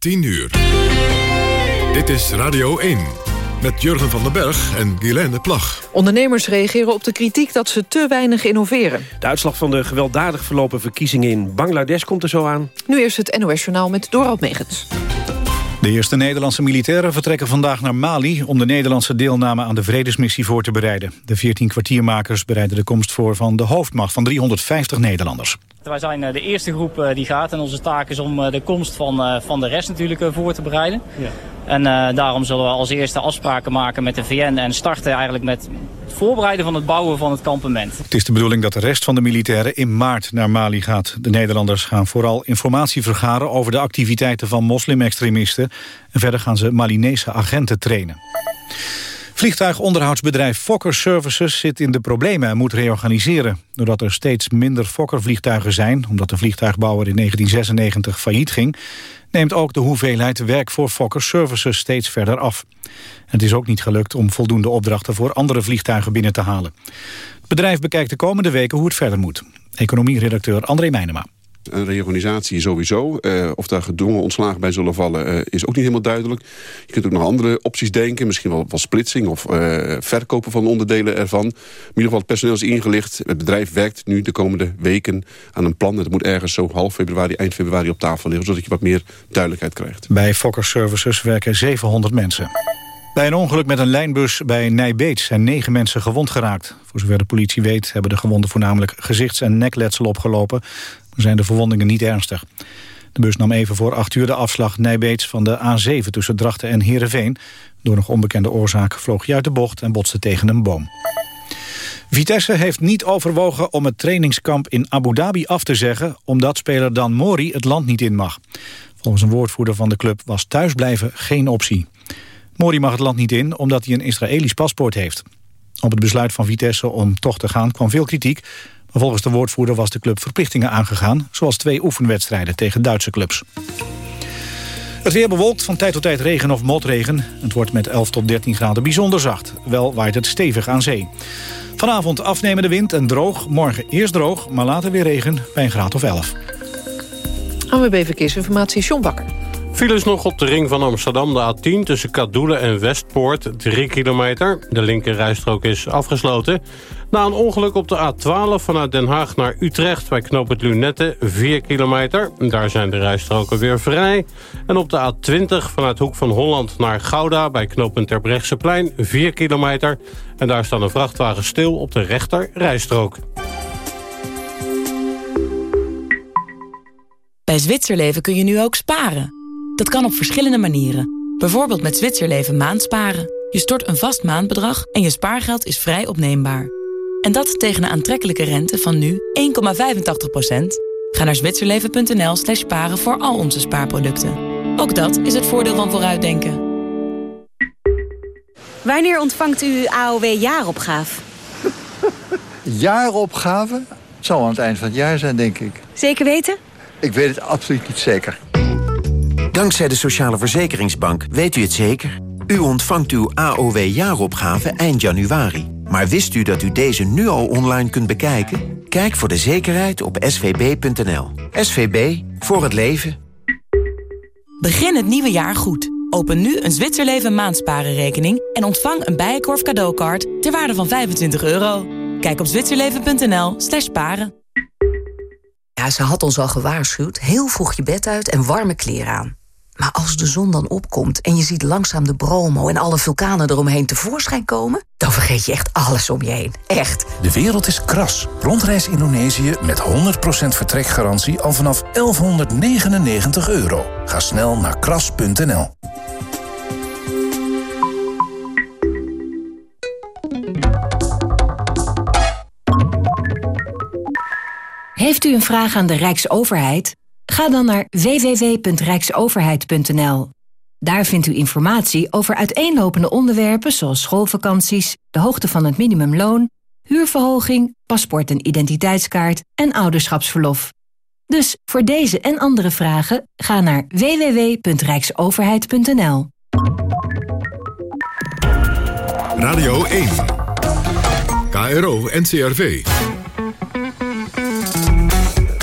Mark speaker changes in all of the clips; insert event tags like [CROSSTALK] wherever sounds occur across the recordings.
Speaker 1: 10 uur. Dit is Radio 1 met Jurgen van den Berg en Guilaine Plag.
Speaker 2: Ondernemers reageren op de kritiek dat ze te weinig innoveren.
Speaker 3: De uitslag van de gewelddadig verlopen verkiezingen in Bangladesh komt er zo aan.
Speaker 2: Nu eerst het NOS Journaal met Dorald Megens.
Speaker 4: De eerste Nederlandse militairen vertrekken vandaag naar Mali... om de Nederlandse deelname aan de vredesmissie voor te bereiden. De 14 kwartiermakers bereiden de komst voor van de hoofdmacht... van 350 Nederlanders.
Speaker 5: Wij zijn eh, de eerste groep eh, die gaat en onze taak is om eh, de komst van, van de rest natuurlijk voor te bereiden. Ja. En daarom zullen we als eerste afspraken maken met de VN en starten eigenlijk met het voorbereiden van het bouwen van het kampement.
Speaker 4: Het is de bedoeling dat de rest van de militairen in maart naar Mali gaat. De Nederlanders gaan vooral informatie vergaren over de activiteiten van moslimextremisten. En verder gaan ze Malinese agenten trainen. Vliegtuigonderhoudsbedrijf Fokker Services zit in de problemen en moet reorganiseren. Doordat er steeds minder Fokker-vliegtuigen zijn, omdat de vliegtuigbouwer in 1996 failliet ging, neemt ook de hoeveelheid werk voor Fokker Services steeds verder af. Het is ook niet gelukt om voldoende opdrachten voor andere vliegtuigen binnen te halen. Het bedrijf bekijkt de komende weken hoe het verder moet. Economie-redacteur André Meijnema.
Speaker 6: Een reorganisatie sowieso. Uh, of daar gedwongen ontslagen bij zullen vallen uh, is ook niet helemaal duidelijk. Je kunt ook nog andere opties denken. Misschien wel, wel splitsing of uh, verkopen van onderdelen ervan. In ieder geval het personeel is ingelicht. Het bedrijf werkt nu de komende weken aan een plan. Dat moet ergens zo half februari, eind februari op tafel liggen. Zodat je wat meer duidelijkheid krijgt.
Speaker 4: Bij Fokker Services werken 700 mensen. Bij een ongeluk met een lijnbus bij Nijbeets zijn negen mensen gewond geraakt. Voor zover de politie weet hebben de gewonden voornamelijk gezichts- en nekletsel opgelopen zijn de verwondingen niet ernstig. De bus nam even voor 8 uur de afslag Nijbeets van de A7 tussen Drachten en Heerenveen. Door nog onbekende oorzaak vloog hij uit de bocht en botste tegen een boom. Vitesse heeft niet overwogen om het trainingskamp in Abu Dhabi af te zeggen... omdat speler Dan Mori het land niet in mag. Volgens een woordvoerder van de club was thuisblijven geen optie. Mori mag het land niet in omdat hij een Israëlisch paspoort heeft. Op het besluit van Vitesse om toch te gaan kwam veel kritiek volgens de woordvoerder was de club verplichtingen aangegaan... zoals twee oefenwedstrijden tegen Duitse clubs. Het weer bewolkt, van tijd tot tijd regen of motregen. Het wordt met 11 tot 13 graden bijzonder zacht. Wel waait het stevig aan zee. Vanavond afnemende wind en droog. Morgen eerst droog, maar later weer regen bij een graad of 11.
Speaker 2: AWB Verkeersinformatie, John Bakker.
Speaker 7: Files nog op de ring van Amsterdam, de A10... tussen Kadoelen en Westpoort, 3 kilometer. De linker rijstrook is afgesloten. Na een ongeluk op de A12 vanuit Den Haag naar Utrecht... bij knooppunt Lunette, 4 kilometer. Daar zijn de rijstroken weer vrij. En op de A20 vanuit Hoek van Holland naar Gouda... bij knooppunt Terbrechtseplein, 4 kilometer. En daar staan een vrachtwagen stil op de rechter rijstrook.
Speaker 8: Bij Zwitserleven kun je nu ook sparen. Dat kan op verschillende manieren. Bijvoorbeeld met Zwitserleven maandsparen. Je stort een vast maandbedrag en je spaargeld is vrij opneembaar. En dat tegen een aantrekkelijke rente van nu 1,85%. Ga naar zwitserleven.nl slash sparen voor al onze spaarproducten. Ook dat is het voordeel van vooruitdenken.
Speaker 9: Wanneer ontvangt u AOW-jaaropgave?
Speaker 10: Jaaropgave? [LAUGHS] Zal aan het eind van het jaar zijn, denk ik.
Speaker 9: Zeker weten?
Speaker 10: Ik weet het absoluut niet zeker.
Speaker 11: Dankzij de Sociale Verzekeringsbank weet u het zeker. U ontvangt uw AOW-jaaropgave eind januari. Maar wist u dat u deze nu al online kunt bekijken? Kijk voor de zekerheid op svb.nl. SVB, voor het leven.
Speaker 8: Begin het nieuwe jaar goed. Open nu een Zwitserleven maandsparenrekening... en ontvang een Bijenkorf cadeaukaart ter waarde van 25 euro. Kijk op zwitserleven.nl slash paren.
Speaker 12: Ja, ze had ons al gewaarschuwd. Heel vroeg je bed uit en warme kleren aan. Maar als de zon dan opkomt en je ziet langzaam de Bromo... en alle vulkanen eromheen tevoorschijn komen... dan vergeet je echt alles om je heen. Echt.
Speaker 13: De wereld is kras. Rondreis Indonesië met 100% vertrekgarantie al vanaf 1199 euro. Ga snel naar kras.nl.
Speaker 14: Heeft u een vraag aan de Rijksoverheid? Ga dan naar www.rijksoverheid.nl. Daar vindt u informatie over uiteenlopende onderwerpen zoals schoolvakanties, de hoogte van het minimumloon, huurverhoging, paspoort en identiteitskaart en ouderschapsverlof. Dus voor deze en andere vragen ga naar www.rijksoverheid.nl.
Speaker 1: Radio 1 KRO NCRV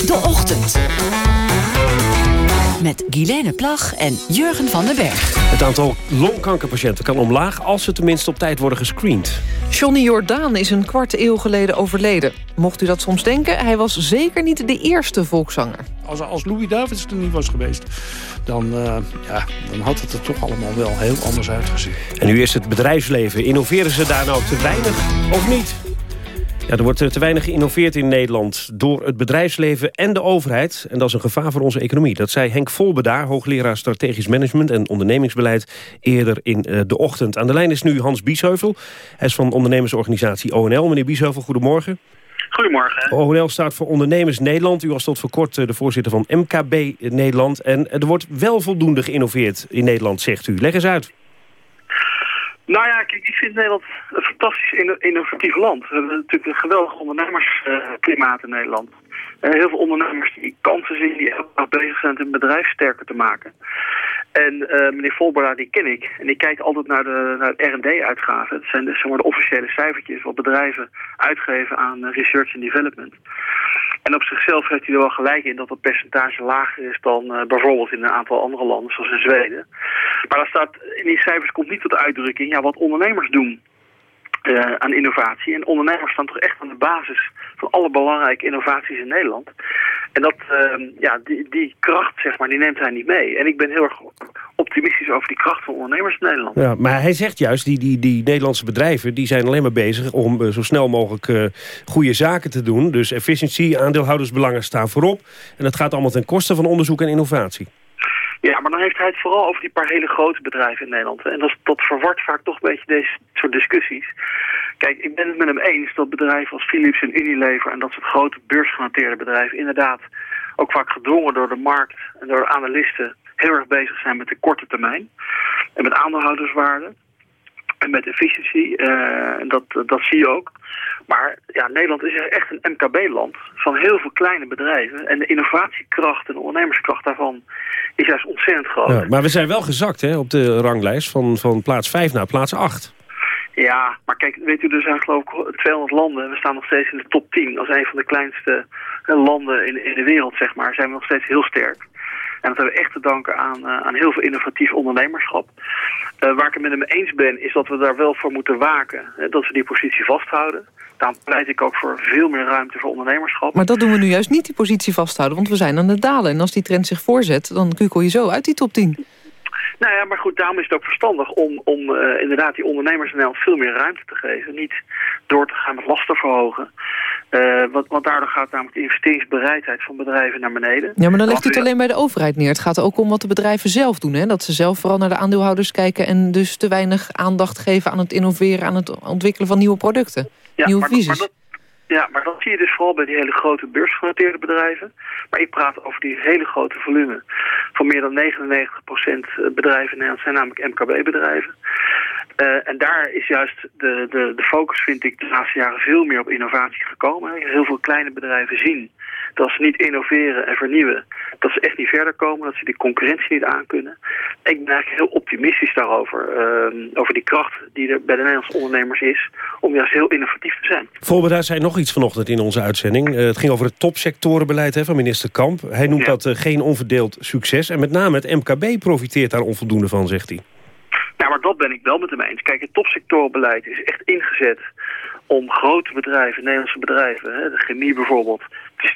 Speaker 14: De Ochtend Met Guilaine Plag en Jurgen van den Berg.
Speaker 3: Het aantal longkankerpatiënten kan omlaag als ze tenminste op tijd worden gescreend.
Speaker 2: Johnny Jordaan is een kwart eeuw geleden overleden. Mocht u dat soms denken, hij was zeker niet de eerste volkszanger.
Speaker 15: Als, als Louis Davids er niet was geweest, dan, uh, ja, dan had het er toch allemaal wel heel anders uitgezien.
Speaker 3: En nu is het bedrijfsleven. Innoveren ze daar nou te weinig of niet? Ja, er wordt te weinig geïnnoveerd in Nederland door het bedrijfsleven en de overheid. En dat is een gevaar voor onze economie. Dat zei Henk Volbedaar, hoogleraar strategisch management en ondernemingsbeleid, eerder in eh, de ochtend. Aan de lijn is nu Hans Biesheuvel. Hij is van ondernemersorganisatie ONL. Meneer Biesheuvel, goedemorgen.
Speaker 16: Goedemorgen.
Speaker 3: ONL staat voor Ondernemers Nederland. U was tot voor kort eh, de voorzitter van MKB Nederland. En er wordt wel voldoende geïnnoveerd in Nederland, zegt u. Leg eens uit.
Speaker 16: Nou ja, kijk, ik vind Nederland een fantastisch innovatief land. We hebben natuurlijk een geweldig ondernemersklimaat in Nederland. Heel veel ondernemers die kansen zien, die ook bezig zijn hun bedrijf sterker te maken. En uh, meneer Volbera, die ken ik. En ik kijk altijd naar de, naar R&D-uitgaven. Het zijn de, zeg maar, de officiële cijfertjes wat bedrijven uitgeven aan uh, research and development. En op zichzelf heeft hij er wel gelijk in dat dat percentage lager is dan uh, bijvoorbeeld in een aantal andere landen, zoals in Zweden. Maar daar staat, in die cijfers komt niet tot uitdrukking ja, wat ondernemers doen. Uh, aan innovatie. En ondernemers staan toch echt aan de basis van alle belangrijke innovaties in Nederland. En dat, uh, ja, die, die kracht, zeg maar, die neemt hij niet mee. En ik ben heel erg optimistisch over die kracht van ondernemers in Nederland.
Speaker 3: Ja, maar hij zegt juist, die, die, die Nederlandse bedrijven... die zijn alleen maar bezig om uh, zo snel mogelijk uh, goede zaken te doen. Dus efficiëntie, aandeelhoudersbelangen staan voorop. En dat gaat allemaal ten koste van onderzoek en innovatie.
Speaker 16: Ja, maar dan heeft hij het vooral over die paar hele grote bedrijven in Nederland. En dat, dat verwart vaak toch een beetje deze soort discussies. Kijk, ik ben het met hem eens dat bedrijven als Philips en Unilever... en dat soort grote beursgenoteerde bedrijven inderdaad ook vaak gedwongen door de markt en door de analisten heel erg bezig zijn met de korte termijn. En met aandeelhouderswaarde. En met efficiëntie. Uh, dat, dat zie je ook. Maar ja, Nederland is echt een MKB-land van heel veel kleine bedrijven. En de innovatiekracht en de ondernemerskracht daarvan is juist ontzettend groot. Ja,
Speaker 3: maar we zijn wel gezakt hè, op de ranglijst van, van plaats 5 naar plaats 8.
Speaker 16: Ja, maar kijk, weet u, er zijn geloof ik 200 landen en we staan nog steeds in de top 10. Als een van de kleinste landen in, in de wereld, zeg maar, zijn we nog steeds heel sterk. En dat hebben we echt te danken aan, aan heel veel innovatief ondernemerschap. Uh, waar ik het met hem eens ben, is dat we daar wel voor moeten waken. Dat we die positie vasthouden. Daarom pleit ik ook voor veel meer ruimte voor ondernemerschap.
Speaker 2: Maar dat doen we nu juist niet, die positie vasthouden. Want we zijn aan het dalen. En als die trend zich voorzet, dan kukel je zo uit die top 10.
Speaker 16: Nou ja, maar goed, daarom is het ook verstandig om, om uh, inderdaad die ondernemers Nederland veel meer ruimte te geven. Niet door te gaan met lasten verhogen. Uh, want, want daardoor gaat namelijk de investeringsbereidheid van bedrijven naar beneden.
Speaker 2: Ja, maar dan legt u het alleen bij de overheid neer. Het gaat ook om wat de bedrijven zelf doen. Hè? Dat ze zelf vooral naar de aandeelhouders kijken... en dus te weinig aandacht geven aan het innoveren... aan het ontwikkelen van nieuwe producten,
Speaker 16: ja,
Speaker 2: nieuwe
Speaker 16: maar,
Speaker 2: visies.
Speaker 16: Maar dat, ja, maar dat zie je dus vooral bij die hele grote beursgenoteerde bedrijven. Maar ik praat over die hele grote volume. Van meer dan 99% bedrijven in Nederland zijn namelijk MKB-bedrijven. Uh, en daar is juist de, de, de focus, vind ik, de laatste jaren veel meer op innovatie gekomen. Heel veel kleine bedrijven zien dat ze niet innoveren en vernieuwen. Dat ze echt niet verder komen, dat ze die concurrentie niet aankunnen. Ik ben eigenlijk heel optimistisch daarover. Uh, over die kracht die er bij de Nederlandse ondernemers is. Om juist heel innovatief te zijn.
Speaker 3: Voorbeeld, daar zei nog iets vanochtend in onze uitzending. Uh, het ging over het topsectorenbeleid hè, van minister Kamp. Hij noemt ja. dat uh, geen onverdeeld succes. En met name het MKB profiteert daar onvoldoende van, zegt hij.
Speaker 16: Maar dat ben ik wel met hem eens. Kijk, het topsectorenbeleid is echt ingezet om grote bedrijven, Nederlandse bedrijven, hè, de chemie bijvoorbeeld,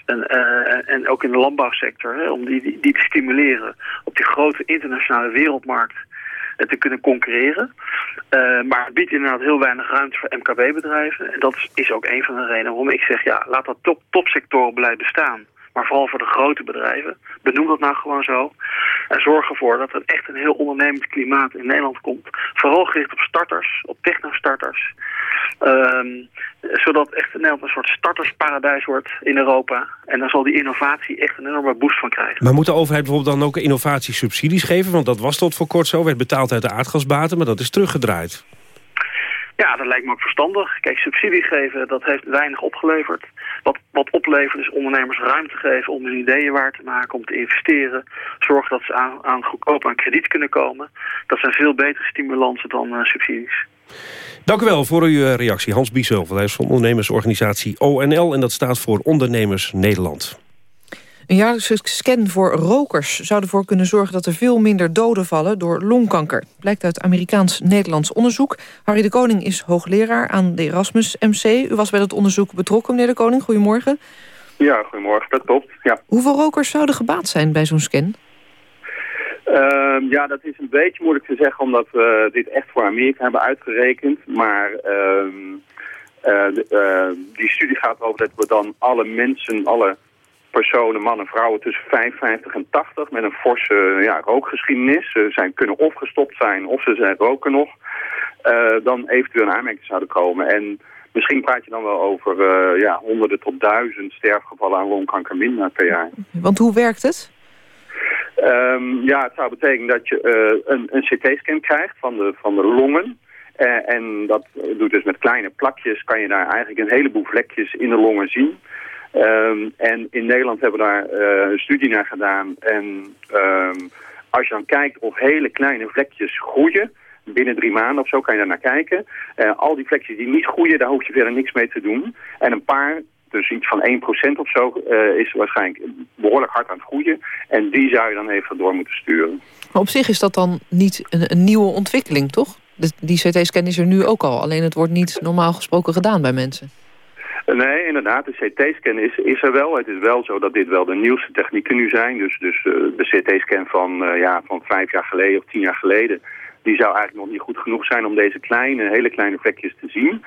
Speaker 16: en, uh, en ook in de landbouwsector, hè, om die, die, te stimuleren op die grote internationale wereldmarkt uh, te kunnen concurreren. Uh, maar het biedt inderdaad heel weinig ruimte voor MKB-bedrijven. En dat is, ook een van de redenen waarom ik zeg, ja, laat dat top, topsectorenbeleid bestaan. Maar vooral voor de grote bedrijven. Benoem dat nou gewoon zo. En zorg ervoor dat er echt een heel ondernemend klimaat in Nederland komt. Vooral gericht op starters, op technostarters. Um, zodat echt Nederland een soort startersparadijs wordt in Europa. En dan zal die innovatie echt een enorme boost van krijgen.
Speaker 3: Maar moet de overheid bijvoorbeeld dan ook innovatiesubsidies geven? Want dat was tot voor kort zo, werd betaald uit de aardgasbaten, maar dat is teruggedraaid.
Speaker 16: Ja, dat lijkt me ook verstandig. Kijk, subsidie geven, dat heeft weinig opgeleverd. Wat, wat oplevert is ondernemers ruimte geven om hun ideeën waar te maken, om te investeren. Zorgen dat ze aan, aan goedkoop aan krediet kunnen komen. Dat zijn veel betere stimulansen dan uh, subsidies.
Speaker 3: Dank u wel voor uw reactie. Hans Biesheuvel, hij is van ondernemersorganisatie ONL... en dat staat voor Ondernemers Nederland.
Speaker 2: Een jaarlijkse scan voor rokers zou ervoor kunnen zorgen... dat er veel minder doden vallen door longkanker. Blijkt uit Amerikaans-Nederlands onderzoek. Harry de Koning is hoogleraar aan de Erasmus MC. U was bij dat onderzoek betrokken, meneer de Koning. Goedemorgen.
Speaker 17: Ja, goedemorgen. Dat klopt, ja.
Speaker 2: Hoeveel rokers zouden gebaat zijn bij zo'n scan?
Speaker 17: Ehm, ja, dat is een beetje moeilijk te zeggen... omdat we dit echt voor Amerika hebben uitgerekend. Maar... ehm uh, die studie gaat over dat we dan alle mensen, alle personen, mannen, vrouwen tussen 55 en 80 met een forse ja, rookgeschiedenis. Ze zijn, kunnen of gestopt zijn of ze zijn roken nog. Uh, dan eventueel een aanmerking zouden komen. En misschien praat je dan wel over uh, ja, honderden tot duizend sterfgevallen aan longkanker minder per jaar.
Speaker 2: Want hoe werkt het?
Speaker 17: Um, ja, het zou betekenen dat je een, een CT-scan krijgt van de, van de longen. En dat doet dus met kleine plakjes, kan je daar eigenlijk een heleboel vlekjes in de longen zien. Um, en in Nederland hebben we daar uh, een studie naar gedaan. En um, als je dan kijkt of hele kleine vlekjes groeien, binnen drie maanden of zo kan je daar naar kijken. Uh, al die vlekjes die niet groeien, daar hoef je verder niks mee te doen. En een paar, dus iets van 1% of zo, is waarschijnlijk behoorlijk hard aan het groeien. En die zou je dan even door moeten sturen.
Speaker 2: Maar op zich is dat dan niet een, een nieuwe ontwikkeling, toch? die CT-scan is er nu ook al, alleen het wordt niet normaal gesproken gedaan bij mensen.
Speaker 17: Nee, inderdaad, de CT-scan is, is er wel. Het is wel zo dat dit wel de nieuwste technieken nu zijn. Dus, dus uh, de CT-scan van, uh, ja, van vijf jaar geleden of tien jaar geleden... die zou eigenlijk nog niet goed genoeg zijn om deze kleine, hele kleine vlekjes te zien.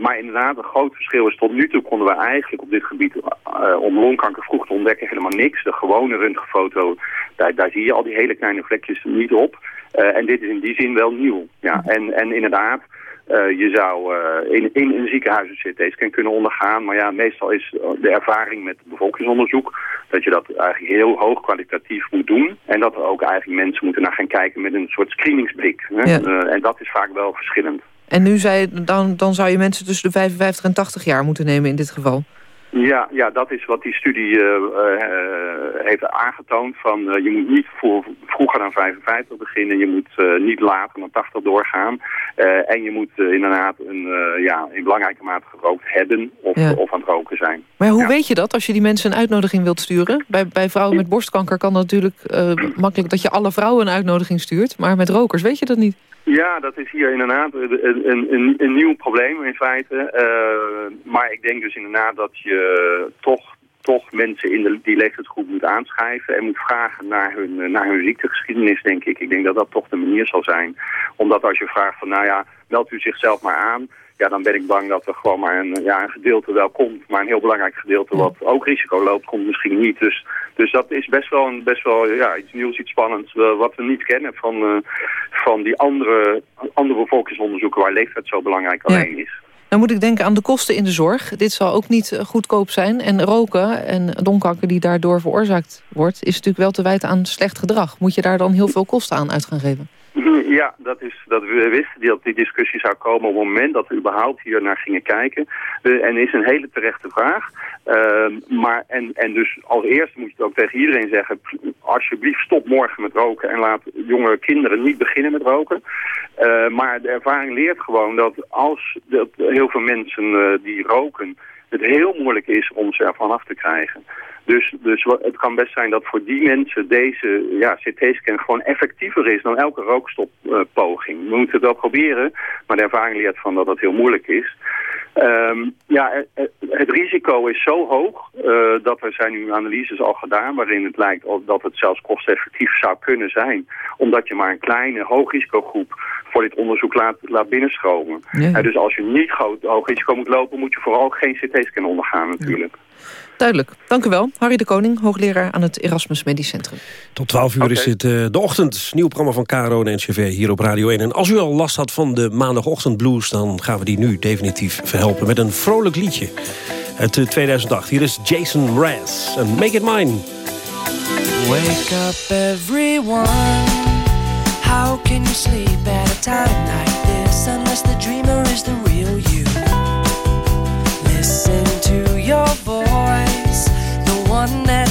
Speaker 17: Maar inderdaad, een groot verschil is tot nu toe konden we eigenlijk op dit gebied om longkanker vroeg te ontdekken helemaal niks. De gewone röntgenfoto, daar, daar zie je al die hele kleine vlekjes niet op. En dit is in die zin wel nieuw. Ja. En, en inderdaad, uh, je zou uh, in, in een ziekenhuis een CT-scan kunnen ondergaan. Maar ja, meestal is de ervaring met bevolkingsonderzoek... dat je dat eigenlijk heel hoog kwalitatief moet doen. En dat er ook eigenlijk mensen moeten naar gaan kijken met een soort screeningsblik. Hè? Ja. en dat is vaak wel verschillend.
Speaker 2: En nu zei, dan, dan zou je mensen tussen de 55 en 80 jaar moeten nemen in dit geval?
Speaker 17: Ja, ja, dat is wat die studie uh, heeft aangetoond. Van, uh, je moet niet voor, vroeger dan 55 beginnen. Je moet niet later dan 80 doorgaan. en je moet inderdaad een, ja, in belangrijke mate gerookt hebben of, ja. of aan het roken zijn.
Speaker 2: Maar hoe
Speaker 17: ja.
Speaker 2: weet je dat als je die mensen een uitnodiging wilt sturen? Bij, bij vrouwen met borstkanker kan dat natuurlijk makkelijk dat je alle vrouwen een uitnodiging stuurt. Maar met rokers weet je dat niet.
Speaker 17: Ja, dat is hier inderdaad een, een, een nieuw probleem in feite. Uh, maar ik denk dus inderdaad dat je toch, toch mensen in de, die leeftijdsgroep moet aanschrijven... en moet vragen naar hun, naar hun ziektegeschiedenis, denk ik. Ik denk dat dat toch de manier zal zijn. Omdat als je vraagt van, nou ja, meldt u zichzelf maar aan ja, dan ben ik bang dat er gewoon maar een, ja, een gedeelte wel komt. Maar een heel belangrijk gedeelte wat ook risico loopt, komt misschien niet. Dus, dus dat is best wel, een, best wel ja, iets nieuws, iets spannends. Uh, wat we niet kennen van, uh, van die andere, andere bevolkingsonderzoeken waar leeftijd zo belangrijk alleen is.
Speaker 2: Dan moet ik denken aan de kosten in de zorg. Dit zal ook niet goedkoop zijn. En roken en longkanker die daardoor veroorzaakt wordt... is natuurlijk wel te wijten aan slecht gedrag. Moet je daar dan heel veel kosten aan uit gaan geven? [CLEARS THROAT]
Speaker 17: Ja, dat is, dat we wisten dat die discussie zou komen op het moment dat we überhaupt hier naar gingen kijken. De, en is een hele terechte vraag. Uh, maar, en, en dus als eerste moet je het ook tegen iedereen zeggen, alsjeblieft stop morgen met roken en laat jonge kinderen niet beginnen met roken. Uh, maar de ervaring leert gewoon dat als heel veel mensen uh, die roken, het heel moeilijk is om ze ervan af te krijgen. Dus, dus het kan best zijn dat voor die mensen deze ja, CT-scan gewoon effectiever is dan elke rookstoppoging. Uh, We moeten het wel proberen, maar de ervaring leert van dat het heel moeilijk is. Um, ja, het, het, risico is zo hoog uh, dat er zijn nu analyses al gedaan waarin het lijkt dat het zelfs kosteffectief zou kunnen zijn. Omdat je maar een kleine hoogrisicogroep voor dit onderzoek laat, laat binnenstromen. Ja. Uh, dus als je niet groot, hoog risico moet lopen, moet je vooral geen CT-scan ondergaan natuurlijk. Ja.
Speaker 2: Duidelijk. Dank u wel. Harry de Koning, hoogleraar aan het Erasmus Medisch Centrum.
Speaker 3: Tot 12 uur okay. is het uh, de ochtend. Nieuw programma van KRO en NCV hier op Radio 1. En als u al last had van de maandagochtendblues... dan gaan we die nu definitief verhelpen met een vrolijk liedje. Uit uh, 2008. Hier is Jason Mraz en Make It Mine.
Speaker 18: Wake up everyone. How can you sleep at a time like this... unless the dreamer is the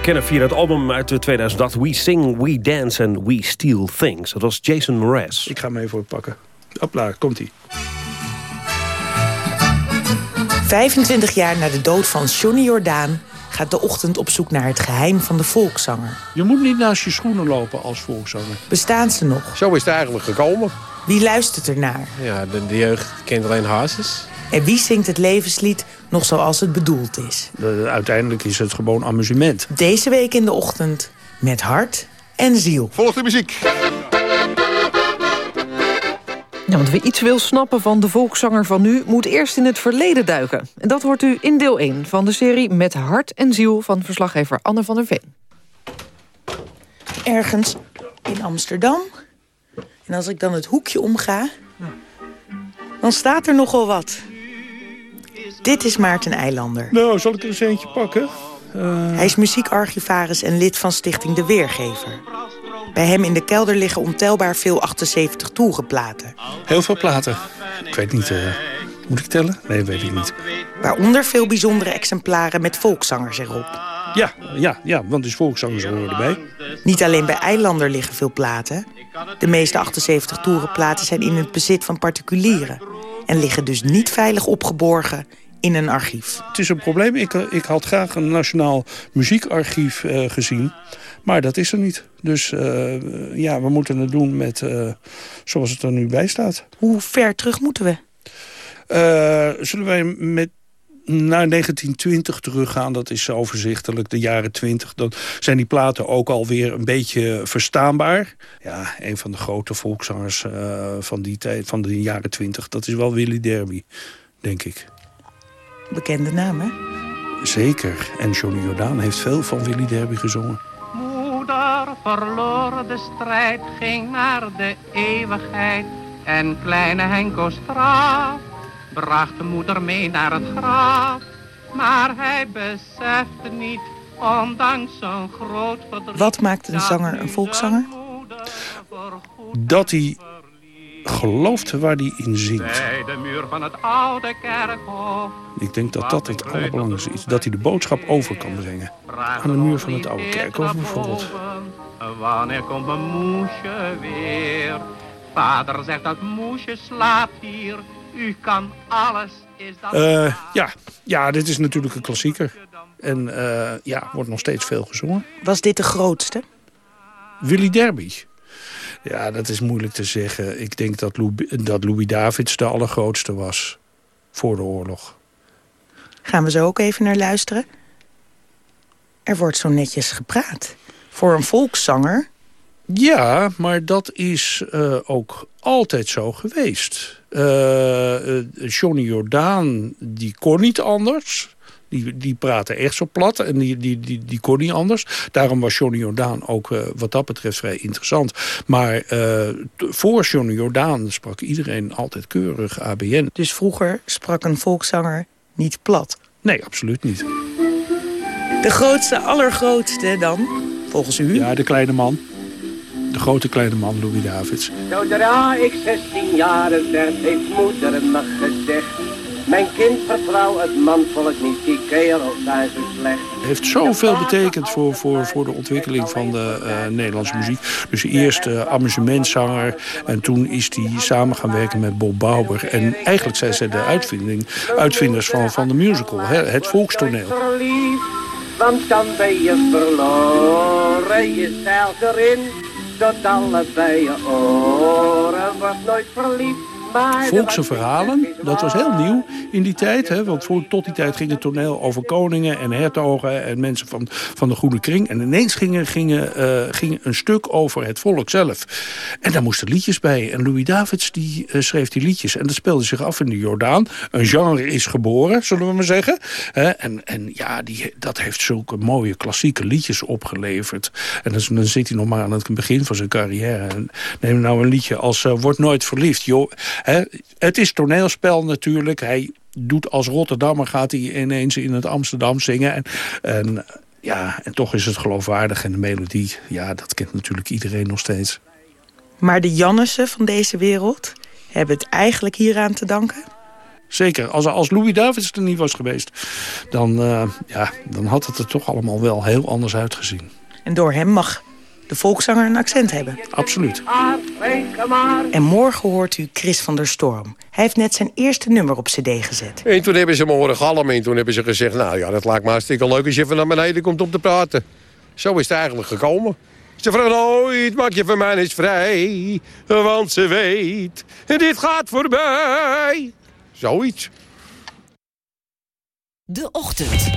Speaker 3: Hem kennen via het album uit de 2008 We Sing, We Dance and We Steal Things. Dat was Jason Mraz.
Speaker 15: Ik ga hem even pakken. Hopla, komt-ie.
Speaker 19: 25 jaar na de dood van Johnny Jordaan gaat de ochtend op zoek naar het geheim van de volkszanger.
Speaker 15: Je moet niet naast je schoenen lopen als volkszanger.
Speaker 19: Bestaan ze nog?
Speaker 20: Zo is het eigenlijk gekomen.
Speaker 19: Wie luistert ernaar?
Speaker 20: Ja, de, de jeugd kent alleen hazes.
Speaker 19: En wie zingt het levenslied nog zoals het bedoeld is?
Speaker 15: De- uiteindelijk is het gewoon amusement.
Speaker 19: Deze week in de ochtend met hart en ziel.
Speaker 20: Volg de muziek.
Speaker 2: Ja, want wie iets wil snappen van de volkszanger van nu... moet eerst in het verleden duiken. En dat hoort u in deel 1 van de serie Met hart en ziel... van verslaggever Anne van der Veen.
Speaker 19: Ergens in Amsterdam. En als ik dan het hoekje omga... dan staat er nogal wat. Dit is Maarten Eilander.
Speaker 15: Nou, zal ik er eens eentje pakken?
Speaker 19: Hij is muziekarchivaris en lid van Stichting De Weergever. Bij hem in de kelder liggen ontelbaar veel 78 toerenplaten.
Speaker 15: Heel veel platen. Ik weet niet, eh, moet ik tellen? Nee, weet ik niet.
Speaker 19: Waaronder veel bijzondere exemplaren met volkszangers erop.
Speaker 15: Ja, ja, ja, want dus volkszangers horen erbij.
Speaker 19: Niet alleen bij Eilander liggen veel platen. De meeste 78 toerenplaten zijn in het bezit van particulieren. En liggen dus niet veilig opgeborgen in een archief.
Speaker 15: Het is een probleem. Ik, eh, ik had graag een nationaal muziekarchief eh, gezien. Maar dat is er niet. Dus eh, ja, we moeten het doen met zoals het er nu bij staat.
Speaker 19: Hoe ver terug moeten we?
Speaker 15: Zullen wij met naar 1920 teruggaan? Dat is overzichtelijk, de jaren 20. Dan zijn die platen ook alweer een beetje verstaanbaar. Ja, een van de grote volkszangers eh, van die tijd, van de jaren 20... dat is wel Willy Derby, denk ik.
Speaker 19: Bekende naam, hè?
Speaker 15: Zeker. En Johnny Jordaan heeft veel van Willy Derby gezongen.
Speaker 21: Moeder verloor de strijd, ging naar de eeuwigheid. En kleine Henko Straat bracht de moeder mee naar het graf. Maar hij besefte niet, ondanks zo'n groot verdriet...
Speaker 19: Wat maakt een zanger een volkszanger?
Speaker 15: Dat hij gelooft waar hij in zingt.
Speaker 21: Bij de muur van het oude kerkhof.
Speaker 15: Ik denk dat dat het allerbelangrijkste is. Dat hij de boodschap over kan brengen. Aan de muur van het oude kerkhof bijvoorbeeld.
Speaker 21: Wanneer komt mijn moesje weer? Vader zegt dat moesje slaapt hier. U kan alles, is dat...
Speaker 15: Eh, ja. ja, dit is natuurlijk een klassieker. En eh, ja, wordt nog steeds veel gezongen.
Speaker 19: Was dit de grootste?
Speaker 15: Willy Derby. Ja, dat is moeilijk te zeggen. Ik denk dat Louis, dat Louis Davids de allergrootste was voor de oorlog.
Speaker 19: Gaan we zo ook even naar luisteren? Er wordt zo netjes gepraat. Voor een volkszanger
Speaker 15: ja, maar dat is uh, ook altijd zo geweest. Uh, uh, Johnny Jordaan, die kon niet anders. Die, die praatte echt zo plat en die, die, die, die kon niet anders. Daarom was Johnny Jordaan ook wat dat betreft vrij interessant. Maar voor Johnny Jordaan sprak iedereen altijd keurig ABN.
Speaker 19: Dus vroeger sprak een volkszanger niet plat?
Speaker 15: Nee, absoluut niet.
Speaker 19: De grootste, allergrootste dan, volgens u?
Speaker 15: Ja, de kleine man de grote kleine man Louis Davids.
Speaker 21: Zodra ik 16 jaar werd, heeft moeder me gezegd... Mijn kind vertrouw het manvolk niet, die kerels zijn zo slecht.
Speaker 15: heeft zoveel betekend voor, voor, voor de ontwikkeling van de uh, Nederlandse muziek. Dus eerst uh, amusementzanger en toen is hij samen gaan werken met Bob Bauer. En eigenlijk zijn zij de uitvinding, uitvinders van, van de musical, hè, het volkstoneel.
Speaker 21: Want dan ben je verloren, je stijlt erin tot allebei je oren, was nooit verliefd.
Speaker 15: Volkse verhalen, dat was heel nieuw in die tijd. Hè, want voor, tot die tijd ging het toneel over koningen en hertogen... en mensen van, van de Groene Kring. En ineens ging, gingen, uh, ging een stuk over het volk zelf. En daar moesten liedjes bij. En Louis Davids die, uh, schreef die liedjes. En dat speelde zich af in de Jordaan. Een genre is geboren, zullen we maar zeggen. en, en ja, die, dat heeft zulke mooie klassieke liedjes opgeleverd. En dan, zit hij nog maar aan het begin van zijn carrière. En neem nou een liedje als uh, Word nooit verliefd. Het is toneelspel natuurlijk. Hij doet als Rotterdammer, gaat hij ineens in het Amsterdam zingen. En, en, ja, en toch is het geloofwaardig. En de melodie, ja, dat kent natuurlijk iedereen nog steeds.
Speaker 19: Maar de Jannissen van deze wereld hebben het eigenlijk hieraan te danken?
Speaker 15: Zeker. Als, als Louis Davids er niet was geweest... Dan, uh, ja, dan had het er toch allemaal wel heel anders uitgezien.
Speaker 19: En door hem mag de volkszanger een accent hebben.
Speaker 15: Absoluut.
Speaker 19: En morgen hoort u Chris van der Storm. Hij heeft net zijn eerste nummer op cd gezet.
Speaker 22: En toen hebben ze me horen galmen en toen hebben ze gezegd... nou ja, dat lijkt me hartstikke leuk als je van naar beneden komt om te praten. Zo is het eigenlijk gekomen. Ze vraagt nooit, maak je van mij eens vrij. Want ze weet, dit gaat voorbij. Zoiets.
Speaker 23: De Ochtend.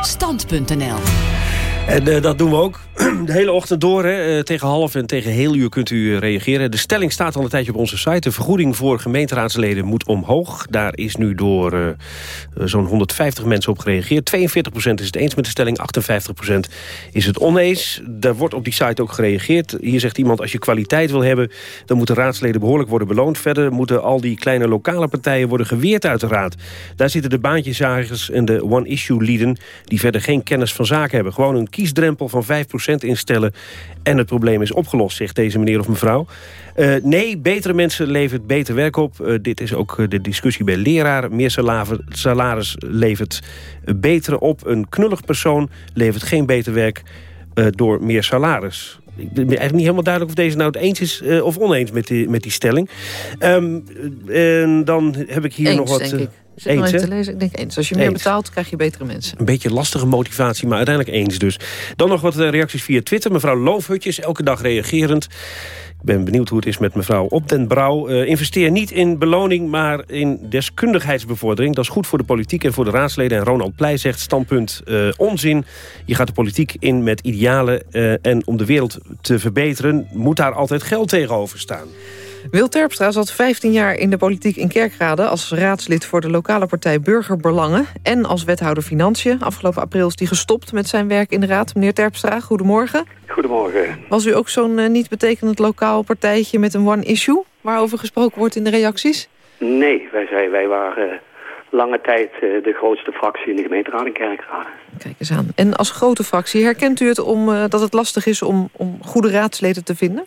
Speaker 23: Stand.nl
Speaker 3: en uh, dat doen we ook [CLEARS THROAT] de hele ochtend door. Hè. Uh, tegen half en tegen heel uur kunt u reageren. De stelling staat al een tijdje op onze site. De vergoeding voor gemeenteraadsleden moet omhoog. Daar is nu door uh, zo'n 150 mensen op gereageerd. 42% is het eens met de stelling, 58% is het oneens. Daar wordt op die site ook gereageerd. Hier zegt iemand, als je kwaliteit wil hebben... dan moeten raadsleden behoorlijk worden beloond. Verder moeten al die kleine lokale partijen worden geweerd uit de raad. Daar zitten de baantjeszagers en de one-issue-lieden... die verder geen kennis van zaken hebben. Gewoon een kiesdrempel van 5% instellen... en het probleem is opgelost, zegt deze meneer of mevrouw. Uh, nee, betere mensen levert beter werk op. Uh, dit is ook de discussie bij leraren. Meer salaris levert betere op. Een knullig persoon levert geen beter werk uh, door meer salaris. Ik ben eigenlijk niet helemaal duidelijk of deze nou het eens is of oneens met die, met die stelling. Um, en dan heb ik hier
Speaker 2: eens,
Speaker 3: nog wat...
Speaker 2: Denk ik. Zit eens, te lezen? Ik denk eens. Als je meer eens. betaalt, krijg je betere mensen.
Speaker 3: Een beetje lastige motivatie, maar uiteindelijk eens dus. Dan nog wat reacties via Twitter. Mevrouw Loofhutjes, elke dag reagerend. Ik ben benieuwd hoe het is met mevrouw Op den Brouw. Uh, investeer niet in beloning, maar in deskundigheidsbevordering. Dat is goed voor de politiek en voor de raadsleden. En Ronald Pleij zegt standpunt uh, onzin. Je gaat de politiek in met idealen. Uh, en om de wereld te verbeteren moet daar altijd geld tegenover staan.
Speaker 2: Wil Terpstra zat 15 jaar in de politiek in Kerkrade... als raadslid voor de lokale partij Burgerbelangen... en als wethouder Financiën. Afgelopen april is hij gestopt met zijn werk in de raad. Meneer Terpstra, goedemorgen.
Speaker 24: Goedemorgen.
Speaker 2: Was u ook zo'n uh, niet betekenend lokaal partijtje met een one-issue... waarover gesproken wordt in de reacties?
Speaker 24: Nee, wij, wij waren uh, lange tijd uh, de grootste fractie in de gemeenteraad in Kerkrade.
Speaker 2: Kijk eens aan. En als grote fractie, herkent u het om, dat het lastig is om, om goede raadsleden te vinden?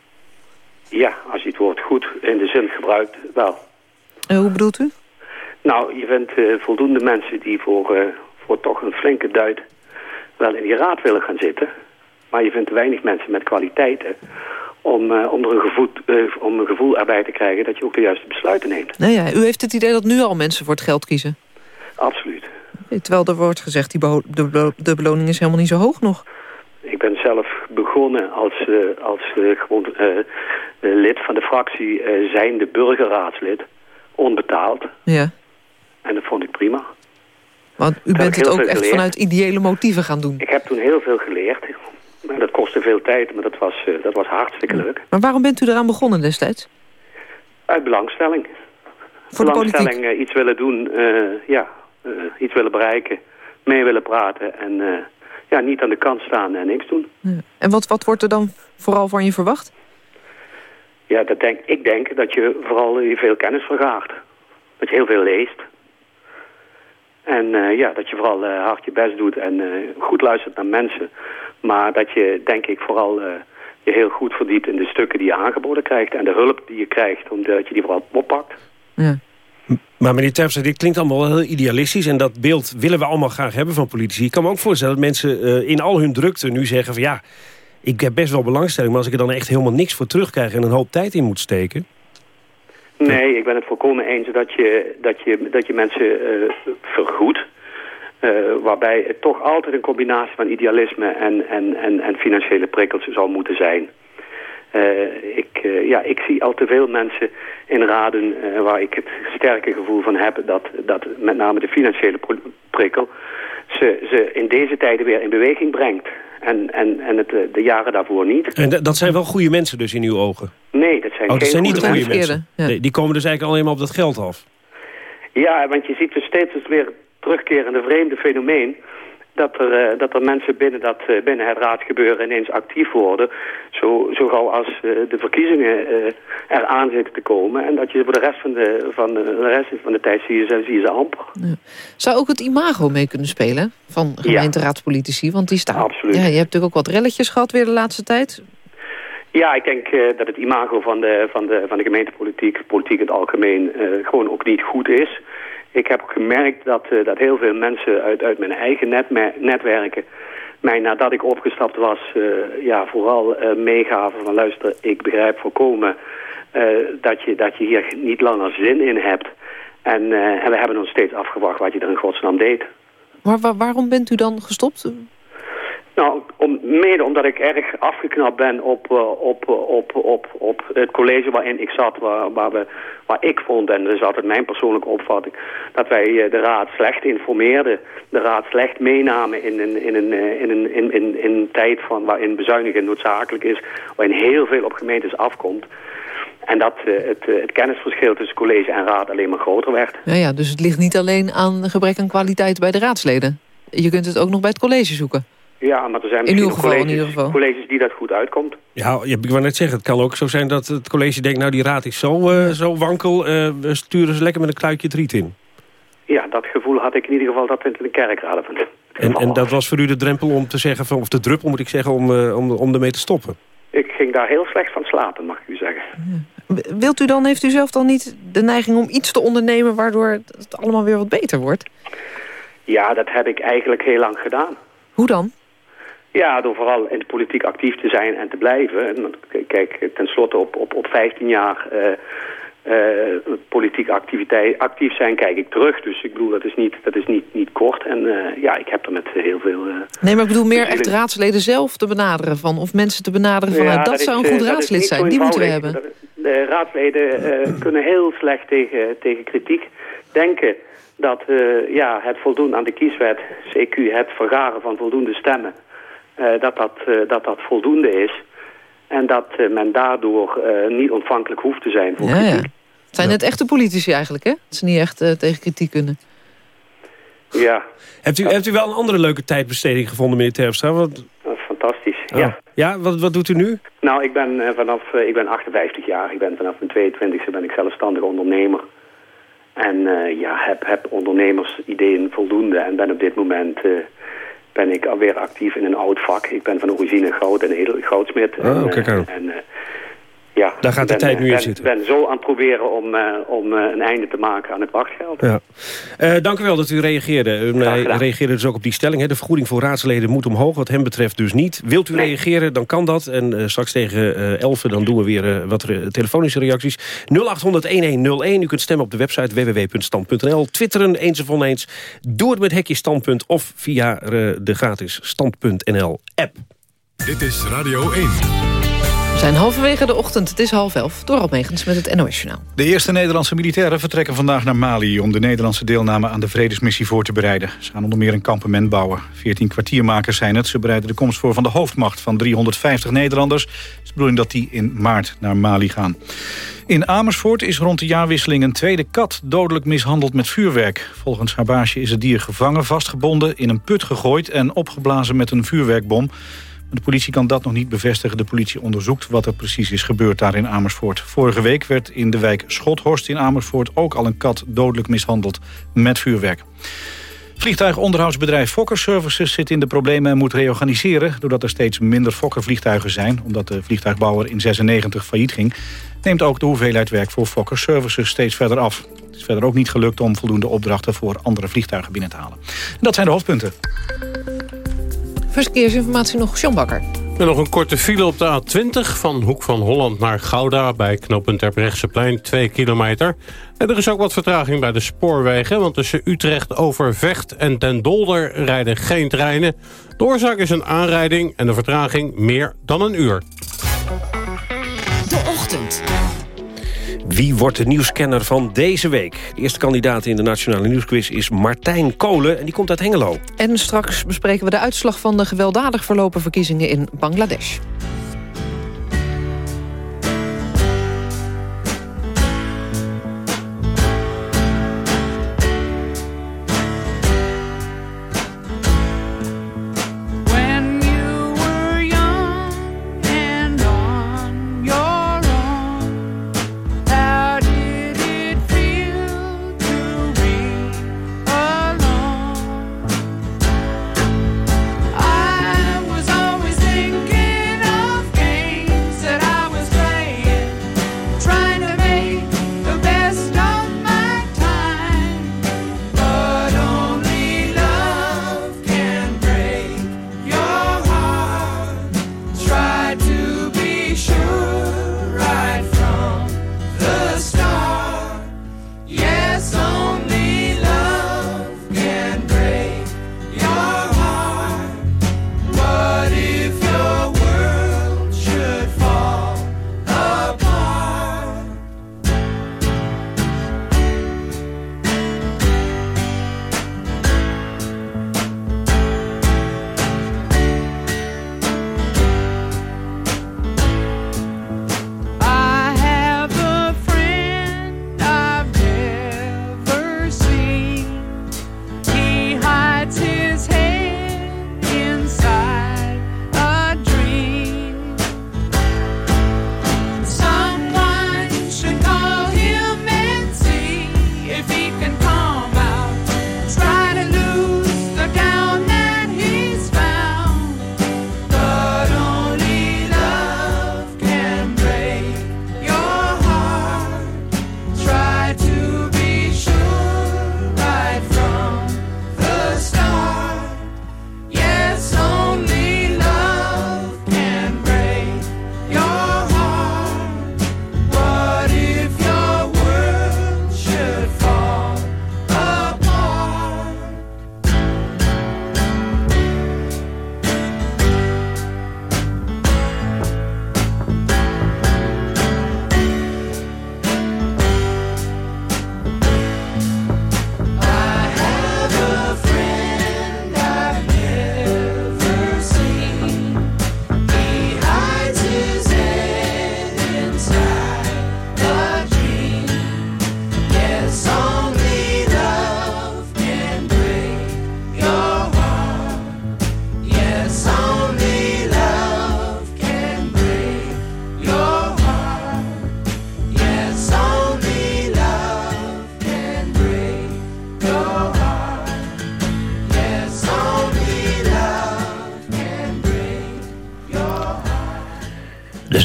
Speaker 24: Ja, als je het woord goed in de zin gebruikt, wel.
Speaker 2: En hoe bedoelt u?
Speaker 24: Nou, je vindt uh, voldoende mensen die voor, uh, voor toch een flinke duit wel in die raad willen gaan zitten. Maar je vindt weinig mensen met kwaliteiten om, uh, om, er een gevoel, om een gevoel erbij te krijgen dat je ook de juiste besluiten neemt.
Speaker 2: Nou ja, u heeft het idee dat nu al mensen voor het geld kiezen?
Speaker 24: Absoluut.
Speaker 2: Terwijl er wordt gezegd, die de, de beloning is helemaal niet zo hoog nog.
Speaker 24: Ik ben zelf begonnen als, als gewoon
Speaker 17: lid van de fractie uh, zijnde burgerraadslid. Onbetaald.
Speaker 2: Ja.
Speaker 17: En dat vond ik prima.
Speaker 2: Want u bent het ook echt geleerd. vanuit ideële motieven gaan doen?
Speaker 17: Ik heb toen heel veel geleerd. Maar dat kostte veel tijd, maar dat was, uh, dat was hartstikke leuk.
Speaker 2: Maar waarom bent u eraan begonnen destijds?
Speaker 17: Uit belangstelling.
Speaker 2: Voor
Speaker 17: belangstelling,
Speaker 2: de politiek?
Speaker 17: Uh, iets willen doen, ja, iets willen bereiken, mee willen praten en ja, niet aan de kant staan en niks doen.
Speaker 2: Ja. En wat, wat wordt er dan vooral van je verwacht?
Speaker 17: Ja, dat denk, ik denk dat je vooral je veel kennis vergaart. Dat je heel veel leest. En uh, ja, dat je vooral uh, hard je best doet en uh, goed luistert naar mensen. Maar dat je, denk ik, vooral je heel goed verdiept in de stukken die je aangeboden krijgt. En de hulp die je krijgt, omdat je die vooral oppakt.
Speaker 2: Ja.
Speaker 3: Maar meneer Terpstra, dit klinkt allemaal wel heel idealistisch... en dat beeld willen we allemaal graag hebben van politici. Ik kan me ook voorstellen dat mensen uh, in al hun drukte nu zeggen van... ja, ik heb best wel belangstelling... maar als ik er dan echt helemaal niks voor terugkrijg... en een hoop tijd in moet steken...
Speaker 17: Nee, ik ben het volkomen eens dat je, dat je, dat je mensen uh, vergoedt. Uh, waarbij het toch altijd een combinatie van idealisme en, en, en, en financiële prikkels zal moeten zijn. Uh, ik, ja, ik zie al te veel mensen in raden waar ik het sterke gevoel van heb... dat, dat met name de financiële prikkel ze, ze in deze tijden weer in beweging brengt. En, en, en het, de jaren daarvoor niet.
Speaker 3: En dat zijn wel goede mensen dus in uw ogen?
Speaker 17: Nee, dat zijn,
Speaker 3: oh, dat
Speaker 17: geen
Speaker 3: zijn niet de goede
Speaker 17: mensen.
Speaker 3: mensen. Nee, die komen dus eigenlijk alleen maar op dat geld af.
Speaker 17: Ja, want je ziet dus steeds weer terugkerende vreemde fenomeen dat er, uh, dat er mensen binnen, dat, uh, binnen het raadsgebeuren ineens actief worden. Zo, zo gauw als uh, de verkiezingen eraan zitten te komen. En dat je voor de rest van de, van de, rest van de tijd zie je, zie je ze amper.
Speaker 2: Ja. Zou ook het imago mee kunnen spelen van gemeenteraadspolitici? Want die staan.
Speaker 17: Absoluut.
Speaker 2: Ja, je hebt natuurlijk ook wat relletjes gehad weer de laatste tijd.
Speaker 17: Ja, ik denk dat het imago van de, van de, van de gemeentepolitiek, politiek in het algemeen, gewoon ook niet goed is. Ik heb gemerkt dat, uh, dat heel veel mensen uit, uit mijn eigen net, netwerken... mij nadat ik opgestapt was, uh, ja, vooral uh, meegaven van... luister, ik begrijp voorkomen dat, je, dat je hier niet langer zin in hebt. En, we hebben ons steeds afgewacht wat je er in godsnaam deed.
Speaker 2: Maar waar, waarom bent u dan gestopt?
Speaker 17: Nou, om, mede omdat ik erg afgeknapt ben op, uh, op, op, op, op het college waarin ik zat, waar, waar, we, waar ik vond, en dat is altijd mijn persoonlijke opvatting, dat wij uh, de raad slecht informeerden, de raad slecht meenamen in een, in een, in een, in, in, in een tijd van, waarin bezuinigen noodzakelijk is, waarin heel veel op gemeentes afkomt. En dat het, het kennisverschil tussen college en raad alleen maar groter werd.
Speaker 2: Ja, ja, dus het ligt niet alleen aan gebrek aan kwaliteit bij de raadsleden. Je kunt het ook nog bij het college zoeken.
Speaker 17: Ja, maar er zijn
Speaker 2: in
Speaker 17: misschien
Speaker 2: geval,
Speaker 17: colleges,
Speaker 2: in ieder geval.
Speaker 17: colleges die dat goed uitkomt.
Speaker 3: Ja, ik wou net zeggen, het kan ook zo zijn dat het college denkt... nou, die raad is zo, uh, zo wankel, uh, we sturen ze lekker met een kluitje het riet in.
Speaker 17: Ja, dat gevoel had ik in ieder geval dat in de kerkraden van
Speaker 3: en, en dat was voor u de drempel om te zeggen, van, of de druppel moet ik zeggen, om, uh, om, om ermee te stoppen?
Speaker 17: Ik ging daar heel slecht van slapen, mag ik u zeggen.
Speaker 2: Wilt u dan, heeft u zelf dan niet de neiging om iets te ondernemen... waardoor het allemaal weer wat beter wordt?
Speaker 17: Ja, dat heb ik eigenlijk heel lang gedaan.
Speaker 2: Hoe dan?
Speaker 17: Ja, door vooral in de politiek actief te zijn en te blijven. En kijk, tenslotte op, op, op 15 jaar uh, politiek activiteit, actief zijn kijk ik terug. Dus ik bedoel, dat is niet, dat is niet, niet kort. En uh, ja, ik heb er met heel veel...
Speaker 2: nee, maar ik bedoel meer echt raadsleden zelf te benaderen. Van, of mensen te benaderen van,
Speaker 17: ja,
Speaker 2: dat,
Speaker 17: dat
Speaker 2: zou een goed raadslid zijn. Die moeten we hebben.
Speaker 17: De raadsleden [CLEARS THROAT] kunnen heel slecht tegen, tegen kritiek denken dat ja, het voldoen aan de kieswet, CQ, het vergaren van voldoende stemmen... Uh, dat, dat, uh, dat dat voldoende is. En dat uh, men daardoor niet ontvankelijk hoeft te zijn voor
Speaker 2: ja,
Speaker 17: kritiek.
Speaker 2: Ja. Het zijn net echte politici eigenlijk, hè? Dat ze niet echt tegen kritiek kunnen.
Speaker 17: Ja.
Speaker 3: Hebt u, hebt u wel een andere leuke tijdbesteding gevonden, meneer Terpstra? Want...
Speaker 17: Fantastisch,
Speaker 3: oh.
Speaker 17: ja.
Speaker 3: Ja, wat, wat doet u nu?
Speaker 17: Nou, ik ben, vanaf, ik ben 58 jaar. Ik ben vanaf mijn 22e ben ik zelfstandig ondernemer. En ja, heb, heb ondernemersideeën voldoende. En ben op dit moment ben ik alweer actief in een oud vak. Ik ben van origine goud en edel, goudsmid.
Speaker 3: Oh,
Speaker 17: en,
Speaker 3: kijk aan.
Speaker 17: En, ja,
Speaker 3: Daar gaat de
Speaker 17: ben,
Speaker 3: tijd nu in
Speaker 17: ben,
Speaker 3: zitten.
Speaker 17: Ik ben zo aan het proberen om, uh, om uh, een einde te maken aan het wachtgeld.
Speaker 3: Ja. dank u wel dat u reageerde. U reageerde dus ook op die stelling. Hè. De vergoeding voor raadsleden moet omhoog, wat hem betreft dus niet. Wilt u nee. reageren, dan kan dat. En straks tegen 11 dan doen we weer wat re telefonische reacties. 0800-1101. U kunt stemmen op de website www.stand.nl. Twitteren, eens of oneens. Doe het met hekje standpunt of via de gratis stand.nl app.
Speaker 1: Dit is Radio 1.
Speaker 25: Zijn halverwege de ochtend. Het is half elf. Door Megens met het NOS-journaal.
Speaker 4: De eerste Nederlandse militairen vertrekken vandaag naar Mali... om de Nederlandse deelname aan de vredesmissie voor te bereiden. Ze gaan onder meer een kampement bouwen. Veertien kwartiermakers zijn het. Ze bereiden de komst voor van de hoofdmacht van 350 Nederlanders. Het is bedoeling dat die in maart naar Mali gaan. In Amersfoort is rond de jaarwisseling een tweede kat dodelijk mishandeld met vuurwerk. Volgens haar baasje is het dier gevangen, vastgebonden, in een put gegooid... en opgeblazen met een vuurwerkbom. De politie kan dat nog niet bevestigen. De politie onderzoekt wat er precies is gebeurd daar in Amersfoort. Vorige week werd in de wijk Schothorst in Amersfoort... ook al een kat dodelijk mishandeld met vuurwerk. Vliegtuigonderhoudsbedrijf Fokker Services zit in de problemen en moet reorganiseren... doordat er steeds minder Fokker-vliegtuigen zijn. Omdat de vliegtuigbouwer in 96 failliet ging... neemt ook de hoeveelheid werk voor Fokker Services steeds verder af. Het is verder ook niet gelukt om voldoende opdrachten... voor andere vliegtuigen binnen te halen. En dat zijn de hoofdpunten.
Speaker 25: Verkeersinformatie nog, John Bakker.
Speaker 7: Nog een korte file op de A20 van Hoek van Holland naar Gouda... bij knooppunt Terbrechtseplein, 2 kilometer. En er is ook wat vertraging bij de spoorwegen... want tussen Utrecht over Vecht en Den Dolder rijden geen treinen. De oorzaak is een aanrijding en de vertraging meer dan een uur.
Speaker 14: De Ochtend.
Speaker 3: Wie wordt de nieuwscanner van deze week? De eerste kandidaat in de Nationale Nieuwsquiz is Martijn Kolen... en die komt uit Hengelo.
Speaker 25: En straks bespreken we de uitslag van de gewelddadig verlopen verkiezingen in Bangladesh.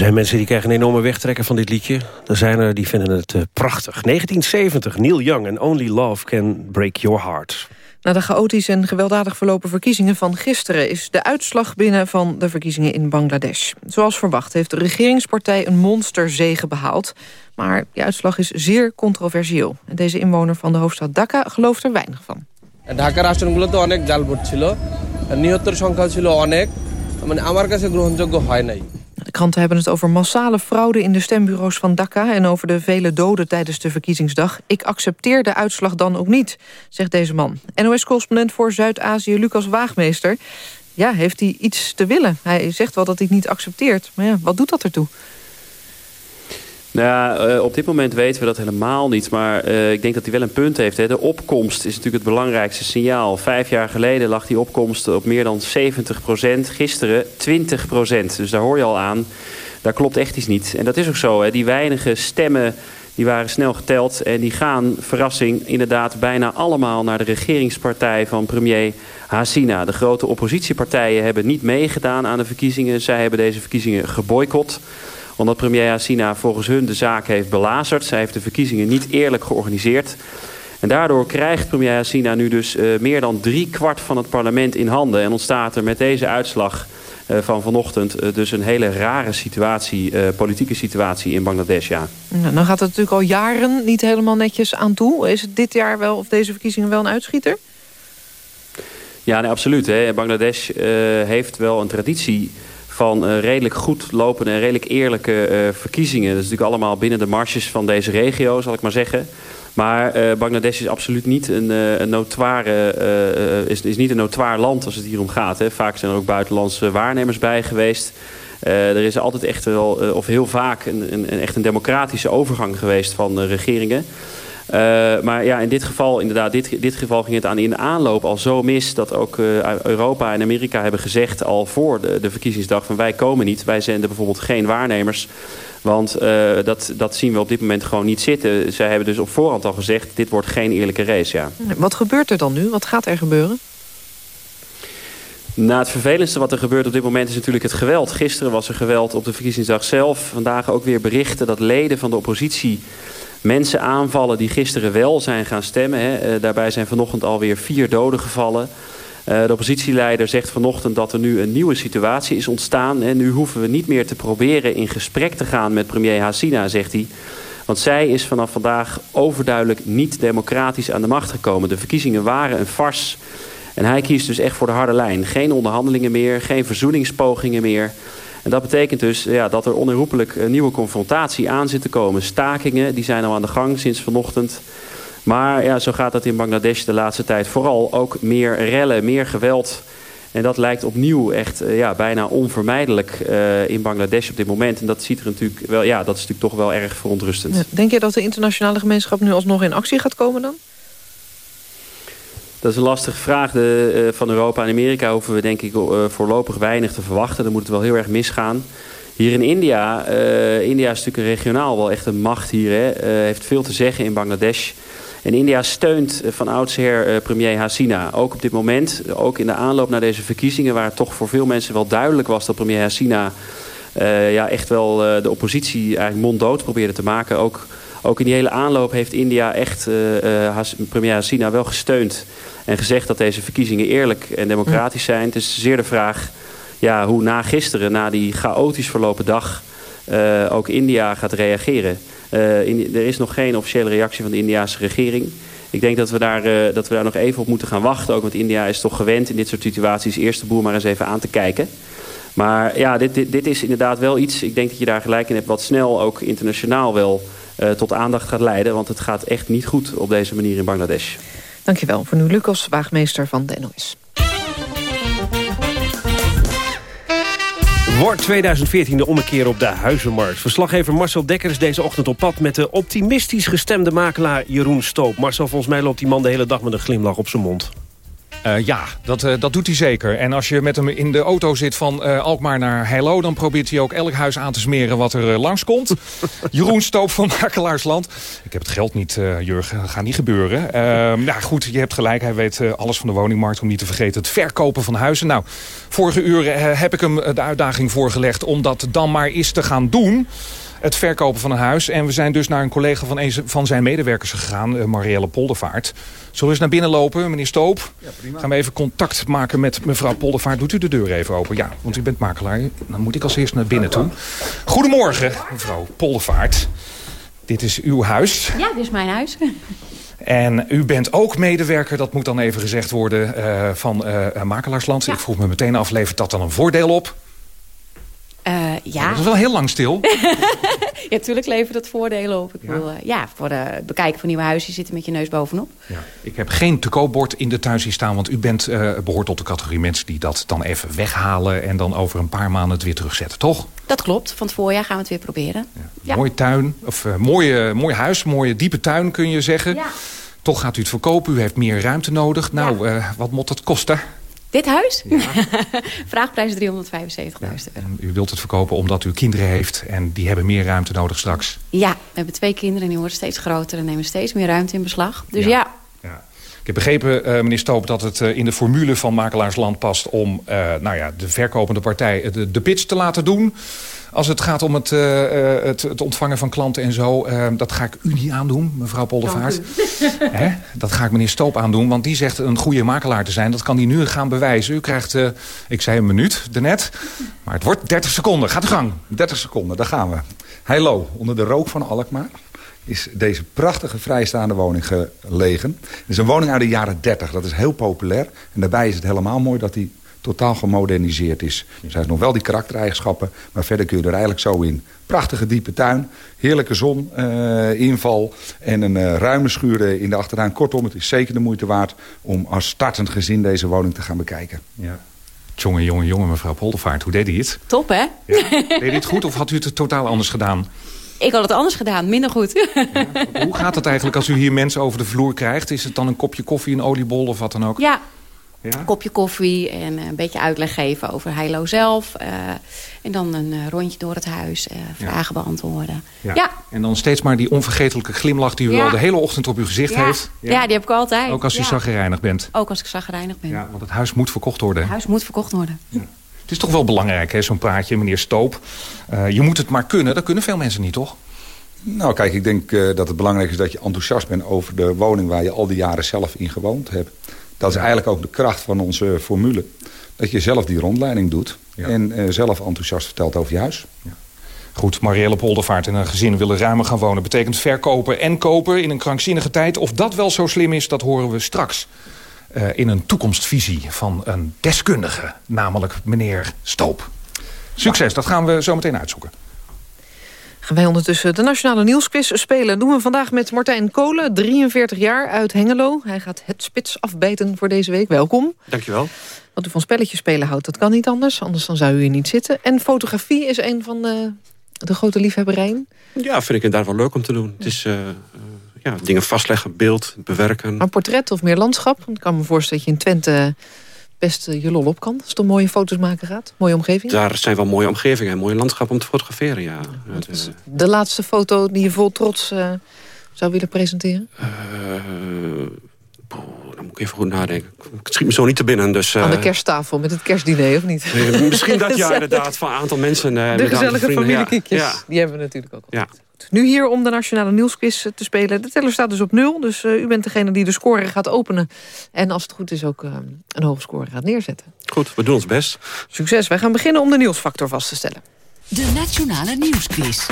Speaker 3: zijn mensen die krijgen een enorme wegtrekker van dit liedje. Er zijn er die vinden het eh, prachtig. 1970, Neil Young en Only Love Can Break Your Heart.
Speaker 25: Na de chaotisch en gewelddadig verlopen verkiezingen van gisteren... is de uitslag binnen van de verkiezingen in Bangladesh. Zoals verwacht heeft de regeringspartij een monsterzege behaald. Maar die uitslag is zeer controversieel. En deze inwoner van de hoofdstad Dhaka gelooft er weinig van.
Speaker 26: ঢাকার আসনগুলোতে অনেক জাল ভোট ছিল নিহতের সংখ্যা ছিল অনেক মানে আমার কাছে গ্রহণযোগ্য হয় নাই
Speaker 2: De kranten hebben het over massale fraude in de stembureaus van Dhaka... en over de vele doden tijdens de verkiezingsdag. Ik accepteer de uitslag dan ook niet, zegt deze man. NOS-correspondent voor Zuid-Azië, Lucas Waagmeester. Ja, heeft hij iets te willen? Hij zegt wel dat hij het niet accepteert. Maar ja, wat doet dat ertoe?
Speaker 27: Nou ja, op dit moment weten we dat helemaal niet. Maar uh, ik denk dat hij wel een punt heeft. Hè. De opkomst is natuurlijk het belangrijkste signaal. Vijf jaar geleden lag die opkomst op meer dan 70 procent. Gisteren 20 procent. Dus daar hoor je al aan. Daar klopt echt iets niet. En dat is ook zo. Hè. Die weinige stemmen die waren snel geteld. En die gaan, verrassing, inderdaad bijna allemaal naar de regeringspartij van premier Hasina. De grote oppositiepartijen hebben niet meegedaan aan de verkiezingen. Zij hebben deze verkiezingen geboycott omdat premier Hassina volgens hun de zaak heeft belazerd. Zij heeft de verkiezingen niet eerlijk georganiseerd. En daardoor krijgt premier Hassina nu dus uh, meer dan drie kwart van het parlement in handen. En ontstaat er met deze uitslag uh, van vanochtend uh, dus een hele rare situatie, politieke situatie in Bangladesh. Ja.
Speaker 2: Nou, dan gaat het natuurlijk al jaren niet helemaal netjes aan toe. Is het dit jaar wel, of deze verkiezingen wel een uitschieter?
Speaker 27: Ja, nee, absoluut. Hè. Bangladesh heeft wel een traditie van uh, redelijk goed lopende en redelijk eerlijke uh, verkiezingen. Dat is natuurlijk allemaal binnen de marges van deze regio, zal ik maar zeggen. Maar uh, Bangladesh is absoluut niet een, een notoire, is, is niet een notoir land als het hier om gaat. Hè. Vaak zijn er ook buitenlandse waarnemers bij geweest. er is altijd echt wel, of heel vaak, een, een, echt een democratische overgang geweest van regeringen. Uh, maar ja, in dit geval, inderdaad, dit, dit geval ging het aan in aanloop al zo mis... dat ook uh, Europa en Amerika hebben gezegd al voor de, de, verkiezingsdag... van wij komen niet, wij zenden bijvoorbeeld geen waarnemers... Want uh, dat, dat zien we op dit moment gewoon niet zitten. Zij hebben dus op voorhand al gezegd... dit wordt geen eerlijke race, ja.
Speaker 2: Wat gebeurt er dan nu? Wat gaat er gebeuren?
Speaker 27: Nou, het vervelendste wat er gebeurt op dit moment is natuurlijk het geweld. Gisteren was er geweld op de verkiezingsdag zelf. Vandaag ook weer berichten dat leden van de oppositie mensen aanvallen die gisteren wel zijn gaan stemmen. Hè. Uh, daarbij zijn vanochtend alweer vier doden gevallen. Uh, de oppositieleider zegt vanochtend dat er nu een nieuwe situatie is ontstaan. En nu hoeven we niet meer te proberen in gesprek te gaan met premier Hasina, zegt hij. Want zij is vanaf vandaag overduidelijk niet democratisch aan de macht gekomen. De verkiezingen waren een farce. En hij kiest dus echt voor de harde lijn. Geen onderhandelingen meer, geen verzoeningspogingen meer. En dat betekent dus ja, dat er onherroepelijk een nieuwe confrontatie aan zit te komen. Stakingen die zijn al aan de gang sinds vanochtend. Maar ja, zo gaat dat in Bangladesh de laatste tijd. Vooral ook meer rellen, meer geweld. En dat lijkt opnieuw echt uh, ja, bijna onvermijdelijk uh, in Bangladesh op dit moment. En dat, ziet er natuurlijk wel, ja, dat is natuurlijk toch wel erg verontrustend.
Speaker 2: Denk je dat de internationale gemeenschap nu alsnog in actie gaat komen dan?
Speaker 27: Dat is een lastige vraag. De, uh, van Europa en Amerika hoeven we denk ik uh, voorlopig weinig te verwachten. Dan moet het wel heel erg misgaan. Hier in India, uh, India is natuurlijk regionaal wel echt een macht hier. Hè. heeft veel te zeggen in Bangladesh. En India steunt van oudsher premier Hasina. Ook op dit moment, ook in de aanloop naar deze verkiezingen... waar het toch voor veel mensen wel duidelijk was dat premier Hasina... ja, echt wel de oppositie eigenlijk monddood probeerde te maken. Ook ook in die hele aanloop heeft India echt uh, uh, premier Hasina wel gesteund. En gezegd dat deze verkiezingen eerlijk en democratisch zijn. Het is zeer de vraag ja, hoe na gisteren, na die chaotisch verlopen dag... Uh, ook India gaat reageren. In, er is nog geen officiële reactie van de Indiaanse regering. Ik denk dat we, daar, dat we daar nog even op moeten gaan wachten. Ook want India is toch gewend in dit soort situaties... eerst de boer maar eens even aan te kijken... Maar ja, dit, dit, dit is inderdaad wel iets... ik denk dat je daar gelijk in hebt... wat snel ook internationaal wel tot aandacht gaat leiden. Want het gaat echt niet goed op deze manier in Bangladesh.
Speaker 2: Dankjewel. Voor nu Lucas Waagmeester van de NOS.
Speaker 3: Wordt 2014 de ommekeer op de huizenmarkt. Verslaggever Marcel Dekker is deze ochtend op pad... met de optimistisch gestemde makelaar Jeroen Stoop. Marcel, volgens mij loopt die man de hele dag met een glimlach op zijn mond.
Speaker 28: Uh, ja, dat, uh, dat doet hij zeker. En als je met hem in de auto zit van uh, Alkmaar naar Heilo... dan probeert hij ook elk huis aan te smeren wat er langskomt. [LAUGHS] Jeroen Stoop van [LAUGHS] Makelaarsland. Ik heb het geld niet, Jurgen. Dat gaat niet gebeuren. Nou goed, je hebt gelijk. Hij weet alles van de woningmarkt. Om niet te vergeten het verkopen van huizen. Nou, vorige uren heb ik hem de uitdaging voorgelegd... om dat dan maar eens te gaan doen het verkopen van een huis. En we zijn dus naar een collega van een van zijn medewerkers gegaan, uh, Marielle Poldervaart. Zullen we eens naar binnen lopen, meneer Stoop? Ja, prima. Gaan we even contact maken met mevrouw Poldervaart. Doet u de deur even open? Ja, want u bent makelaar. Dan moet ik als eerst naar binnen toe. Goedemorgen, mevrouw Poldervaart. Dit is uw huis.
Speaker 29: Ja, dit is mijn huis. [LAUGHS]
Speaker 28: En u bent ook medewerker, dat moet dan even gezegd worden, uh, van uh, Makelaarsland. Ja. Ik vroeg me meteen af, levert dat dan een voordeel op?
Speaker 30: Eh, ja.
Speaker 28: Dat is wel heel lang stil. [LAUGHS]
Speaker 30: ja, natuurlijk levert dat voordelen op. Ik ja. Wil, uh, ja, voor het bekijken van nieuwe huizen zit met je neus bovenop.
Speaker 28: Ja. Ik heb geen te koopbord in de tuin zien staan... want u bent, uh, behoort tot de categorie mensen die dat dan even weghalen... en dan over een paar maanden het weer terugzetten, toch?
Speaker 30: Dat klopt. Van het voorjaar gaan we het weer proberen.
Speaker 28: Ja. Mooie tuin, of mooie, mooi huis, mooie diepe tuin kun je zeggen. Toch gaat u het verkopen, u heeft meer ruimte nodig. Nou, wat moet dat kosten?
Speaker 30: Dit huis? Ja. [LAUGHS] Vraagprijs 375.000 euro.
Speaker 28: U wilt het verkopen omdat u kinderen heeft en die hebben meer ruimte nodig straks?
Speaker 30: Ja, we hebben twee kinderen en die worden steeds groter en nemen steeds meer ruimte in beslag. Dus ja.
Speaker 28: ja. Ik heb begrepen, uh, meneer Stoop, dat het uh, in de formule van Makelaarsland past... om uh, nou ja, de verkopende partij de, de pitch te laten doen. Als het gaat om het, het, het ontvangen van klanten en zo... dat ga ik u niet aandoen, mevrouw Poldervaart. [LAUGHS] Hè? Dat ga ik meneer Stoop aandoen, want die zegt een goede makelaar te zijn. Dat kan hij nu gaan bewijzen. U krijgt, ik zei een minuut daarnet, maar het wordt 30 seconden. Gaat de gang.
Speaker 29: 30 seconden, daar gaan we. Heilo, onder de rook van Alkmaar is deze prachtige vrijstaande woning gelegen. Het is een woning uit de jaren 30. Dat is heel populair. En daarbij is het helemaal mooi dat die totaal gemoderniseerd is. Dus hij heeft nog wel die karaktereigenschappen. Maar verder kun je er eigenlijk zo in. Prachtige diepe tuin. Heerlijke zoninval. Uh, en een uh, ruime schuur in de achtertuin. Kortom, het is zeker de moeite waard om als startend gezin deze woning te gaan bekijken.
Speaker 28: Ja. Jongen, jongen, jongen, mevrouw Poldervaart. Hoe deed hij het?
Speaker 30: Top, hè?
Speaker 28: Ja. Deed hij het goed of had u het totaal anders gedaan?
Speaker 30: Ik had het anders gedaan, minder goed.
Speaker 28: Ja, hoe gaat het eigenlijk als u hier mensen over de vloer krijgt? Is het dan een kopje koffie, een oliebol of wat dan ook?
Speaker 30: Ja, ja? een kopje koffie en een beetje uitleg geven over Heilo zelf. Uh, en dan een uh, rondje door het huis, uh, vragen ja. beantwoorden.
Speaker 28: Ja. ja. En dan steeds maar die onvergetelijke glimlach die u al de hele ochtend op uw gezicht heeft.
Speaker 30: Ja. die heb ik altijd.
Speaker 28: Ook als u zagrijnig bent.
Speaker 30: Ook als ik zagrijnig ben.
Speaker 28: Ja, want het huis moet verkocht worden.
Speaker 30: Het huis moet verkocht worden.
Speaker 28: Het is toch wel belangrijk, zo'n praatje, meneer Stoop. je moet het maar kunnen, dat kunnen veel mensen niet, toch?
Speaker 29: Nou, kijk, ik denk uh, dat het belangrijk is dat je enthousiast bent over de woning waar je al die jaren zelf in gewoond hebt. Dat is eigenlijk ook de kracht van onze formule. Dat je zelf die rondleiding doet en uh, zelf enthousiast vertelt over je huis. Ja.
Speaker 28: Goed, Marielle Poldervaart en een gezin willen ruimer gaan wonen... betekent verkopen en kopen in een krankzinnige tijd. Of dat wel zo slim is, dat horen we straks. Uh, in een toekomstvisie van een deskundige, namelijk meneer Stoop. Succes, dat gaan we zo meteen uitzoeken.
Speaker 2: Gaan wij ondertussen de Nationale Nieuwsquiz spelen. doen we vandaag met Martijn Kolen, 43 jaar, uit Hengelo. Hij gaat het spits afbijten voor deze week. Welkom.
Speaker 31: Dankjewel.
Speaker 2: Wat u van spelletjes spelen houdt, dat kan niet anders. Anders dan zou u hier niet zitten. En fotografie is een van de, de grote liefhebberijen.
Speaker 31: Ja, vind ik het daar wel leuk om te doen. Het is uh, ja, dingen vastleggen, beeld, bewerken.
Speaker 2: Maar portret of meer landschap? Ik kan me voorstellen dat je in Twente best je lol op kan. Als het om mooie foto's maken gaat. Mooie omgeving.
Speaker 31: Daar zijn wel mooie omgevingen en mooie landschappen om te fotograferen, ja.
Speaker 2: Dus de laatste foto die je vol trots uh, zou willen presenteren?
Speaker 31: Uh, boh, dan moet ik even goed nadenken. Het schiet me zo niet te binnen. Dus, uh,
Speaker 2: Aan de kersttafel met het kerstdiner, of niet?
Speaker 31: misschien dat ja, [LAUGHS] inderdaad. Van een aantal mensen.
Speaker 2: de gezellige familiekiekjes. Ja. Die hebben we natuurlijk ook al. Ja. Nu hier om de Nationale Nieuwsquiz te spelen. De teller staat dus op nul, dus uh, u bent degene die de score gaat openen. En als het goed is ook uh, een hoge score gaat neerzetten.
Speaker 31: Goed, we doen ons best.
Speaker 2: Succes, wij gaan beginnen om de nieuwsfactor vast te stellen.
Speaker 23: De Nationale Nieuwsquiz.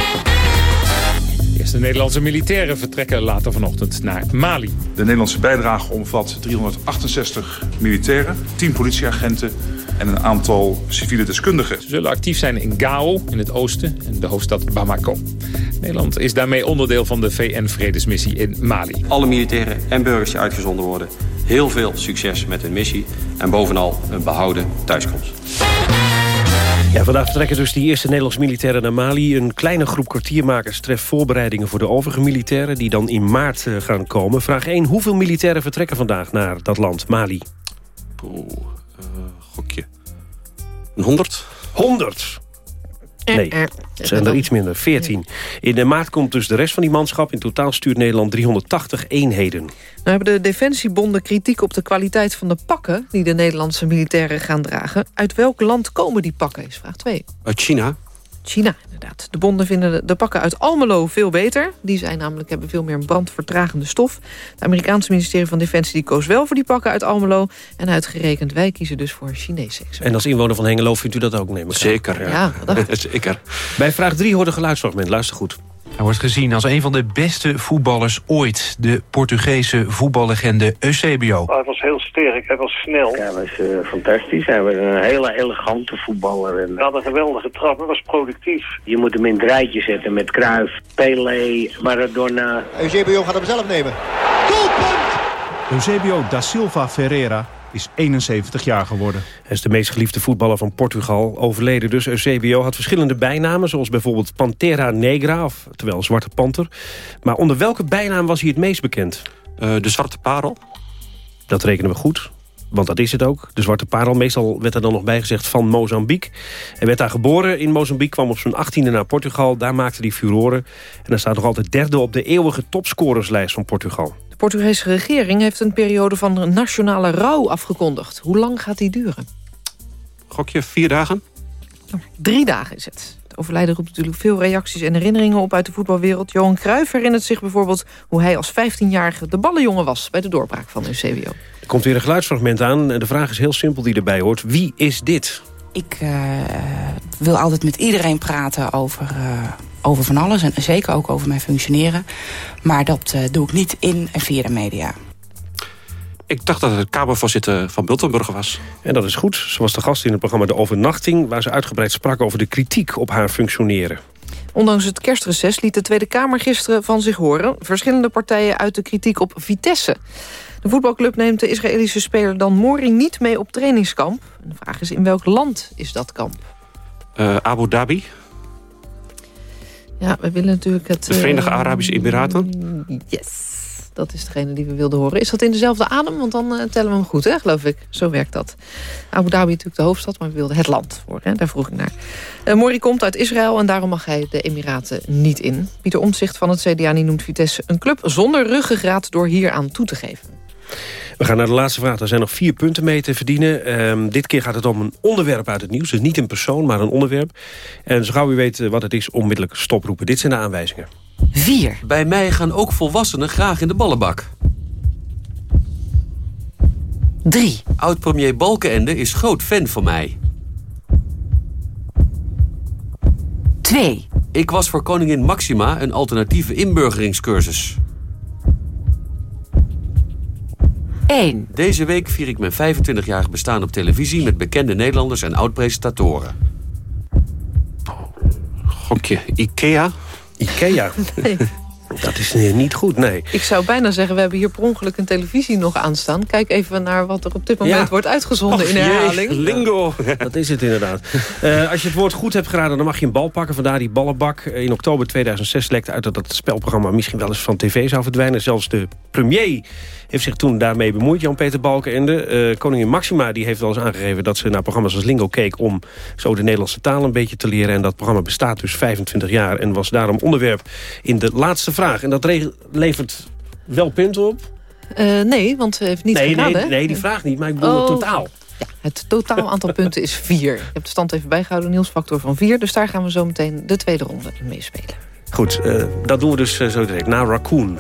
Speaker 32: De Nederlandse militairen vertrekken later vanochtend naar Mali.
Speaker 33: De Nederlandse bijdrage omvat 368 militairen, 10 politieagenten en een aantal civiele deskundigen.
Speaker 32: Ze zullen actief zijn in Gao in het oosten en de hoofdstad Bamako. Nederland is daarmee onderdeel van de VN-vredesmissie in Mali.
Speaker 34: Alle militairen en burgers die uitgezonden worden, heel veel succes met hun missie en bovenal een behouden thuiskomst.
Speaker 3: Ja, vandaag vertrekken dus die eerste Nederlandse militairen naar Mali. Een kleine groep kwartiermakers treft voorbereidingen voor de overige militairen... die dan in maart gaan komen. Vraag 1. Hoeveel militairen vertrekken vandaag naar dat land, Mali?
Speaker 31: Oeh, uh, gokje. Een honderd?
Speaker 3: Honderd! Nee, het zijn er iets minder, 14. In de maart komt dus de rest van die manschap. In totaal stuurt Nederland 380 eenheden.
Speaker 2: Nou hebben de defensiebonden kritiek op de kwaliteit van de pakken... die de Nederlandse militairen gaan dragen. Uit welk land komen die pakken, is vraag 2.
Speaker 31: Uit China.
Speaker 2: China, inderdaad. De bonden vinden de pakken uit Almelo veel beter. Die zijn namelijk, hebben veel meer brandvertragende stof. Het Amerikaanse ministerie van Defensie die koos wel voor die pakken uit Almelo. En uitgerekend, wij kiezen dus voor Chinese
Speaker 3: En als inwoner van Hengelo vindt u dat ook, neem ik
Speaker 31: Zeker, ja.
Speaker 2: ja [LAUGHS]
Speaker 31: Zeker.
Speaker 3: Bij vraag 3 hoort een geluidsfragment. Luister goed.
Speaker 35: Hij wordt gezien als een van de beste voetballers ooit. De Portugese voetballegende Eusebio.
Speaker 36: Hij was heel sterk, hij was snel.
Speaker 37: Hij was uh, fantastisch. Hij was een hele elegante voetballer. En...
Speaker 36: Hij had een geweldige trap, hij was productief.
Speaker 37: Je moet hem in het rijtje zetten met Cruyff, Pelé, Maradona.
Speaker 38: Eusebio gaat hem zelf nemen. Doelpunt!
Speaker 39: Eusebio da Silva Ferreira is 71 jaar geworden.
Speaker 3: Hij is de meest geliefde voetballer van Portugal. Overleden dus. Eusebio had verschillende bijnamen, zoals bijvoorbeeld Pantera Negra, of, terwijl Zwarte Panter. Maar onder welke bijnaam was hij het meest bekend?
Speaker 31: Uh, de Zwarte Parel.
Speaker 3: Dat rekenen we goed. Want dat is het ook. De Zwarte Parel, meestal werd er dan nog bijgezegd van Mozambique. Hij werd daar geboren in Mozambique, kwam op zijn 18e naar Portugal. Daar maakte hij furoren. En hij staat nog altijd derde op de eeuwige topscorerslijst van Portugal.
Speaker 2: De Portugese regering heeft een periode van nationale rouw afgekondigd. Hoe lang gaat die duren?
Speaker 31: Gokje, vier dagen?
Speaker 2: Drie dagen is het. Het overlijden roept natuurlijk veel reacties en herinneringen op uit de voetbalwereld. Johan Cruijff herinnert zich bijvoorbeeld hoe hij als 15-jarige de ballenjongen was... bij de doorbraak van de CWO.
Speaker 3: Er komt weer een geluidsfragment aan. De vraag is heel simpel die erbij hoort. Wie is dit?
Speaker 40: Ik uh, wil altijd met iedereen praten over, uh, over van alles. En zeker ook over mijn functioneren. Maar dat uh, doe ik niet in en via de media.
Speaker 31: Ik dacht dat het Kamervoorzitter van Bultenburg was.
Speaker 3: En dat is goed. Ze was de gast in het programma De Overnachting... waar ze uitgebreid sprak over de kritiek op haar functioneren.
Speaker 2: Ondanks het kerstreces liet de Tweede Kamer gisteren van zich horen. Verschillende partijen uit de kritiek op Vitesse. De voetbalclub neemt de Israëlische speler Dan Mori niet mee op trainingskamp. De vraag is in welk land is dat kamp?
Speaker 31: Uh, Abu Dhabi.
Speaker 2: Ja, we willen natuurlijk het...
Speaker 31: De Verenigde uh, Arabische Emiraten.
Speaker 2: Yes. Dat is degene die we wilden horen. Is dat in dezelfde adem? Want dan uh, tellen we hem goed, hè, geloof ik. Zo werkt dat. Abu Dhabi natuurlijk de hoofdstad, maar we wilden het land horen. Hè? Daar vroeg ik naar. Uh, Mori komt uit Israël en daarom mag hij de Emiraten niet in. Pieter Omtzigt van het CDA noemt Vitesse een club zonder ruggengraat... door hier aan toe te geven.
Speaker 3: We gaan naar de laatste vraag. Er zijn nog vier punten mee te verdienen. Um, dit keer gaat het om een onderwerp uit het nieuws. Dus niet een persoon, maar een onderwerp. En zo gauw u weet wat het is, onmiddellijk stoproepen. Dit zijn de aanwijzingen.
Speaker 23: 4.
Speaker 34: Bij mij gaan ook volwassenen graag in de ballenbak.
Speaker 23: 3.
Speaker 34: Oud-premier Balkenende is groot fan van mij.
Speaker 23: 2.
Speaker 34: Ik was voor koningin Maxima een alternatieve inburgeringscursus.
Speaker 23: 1.
Speaker 34: Deze week vier ik mijn 25-jarig bestaan op televisie... met bekende Nederlanders en oud-presentatoren.
Speaker 31: Gokje, Ikea?
Speaker 3: Ikea? [LAUGHS]
Speaker 2: Nee.
Speaker 3: Dat is niet goed, nee.
Speaker 2: Ik zou bijna zeggen, we hebben hier per ongeluk een televisie nog aanstaan. Kijk even naar wat er op dit moment
Speaker 3: Ja.
Speaker 2: wordt uitgezonden
Speaker 3: Och,
Speaker 2: in herhaling.
Speaker 3: jee, [LAUGHS] lingo. Dat is het inderdaad. Eh, als je het woord goed hebt geraden, dan mag je een bal pakken. Vandaar die ballenbak. Eh, In oktober 2006 lekte uit dat het spelprogramma misschien wel eens van tv zou verdwijnen. Zelfs de premier heeft zich toen daarmee bemoeid, Jan-Peter Balkenende. Eh, koningin Maxima die heeft wel eens aangegeven dat ze naar programma's als Lingo keek... om zo de Nederlandse taal een beetje te leren. En dat programma bestaat dus 25 jaar en was daarom onderwerp in de laatste vraag. En dat levert wel punten op.
Speaker 2: Eh, nee, want ze heeft niet
Speaker 3: nee,
Speaker 2: geraden.
Speaker 3: nee,
Speaker 2: hè?
Speaker 3: nee, die vraag niet, maar ik bedoel het
Speaker 2: Oh.
Speaker 3: totaal.
Speaker 2: Ja, het totaal aantal [LAUGHS] punten is vier. Ik heb de stand even bijgehouden, Nielsfactor van vier. Dus daar gaan we zo meteen de tweede ronde in meespelen.
Speaker 3: Goed, eh, dat doen we dus eh, zo direct. Na Raccoon.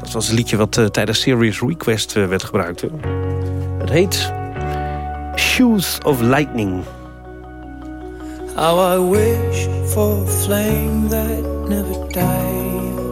Speaker 3: Dat was een liedje wat tijdens Serious Request werd gebruikt. hè. Het heet Shoes of Lightning.
Speaker 41: How I wish for a flame that never dies.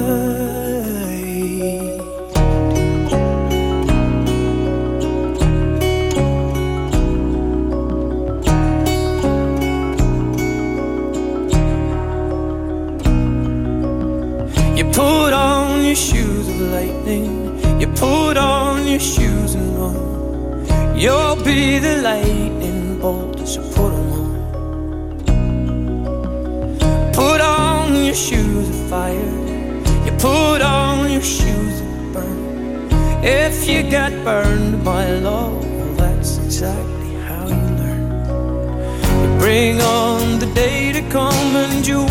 Speaker 41: You get burned by love, well, that's exactly how you learn. You bring on the day to come and you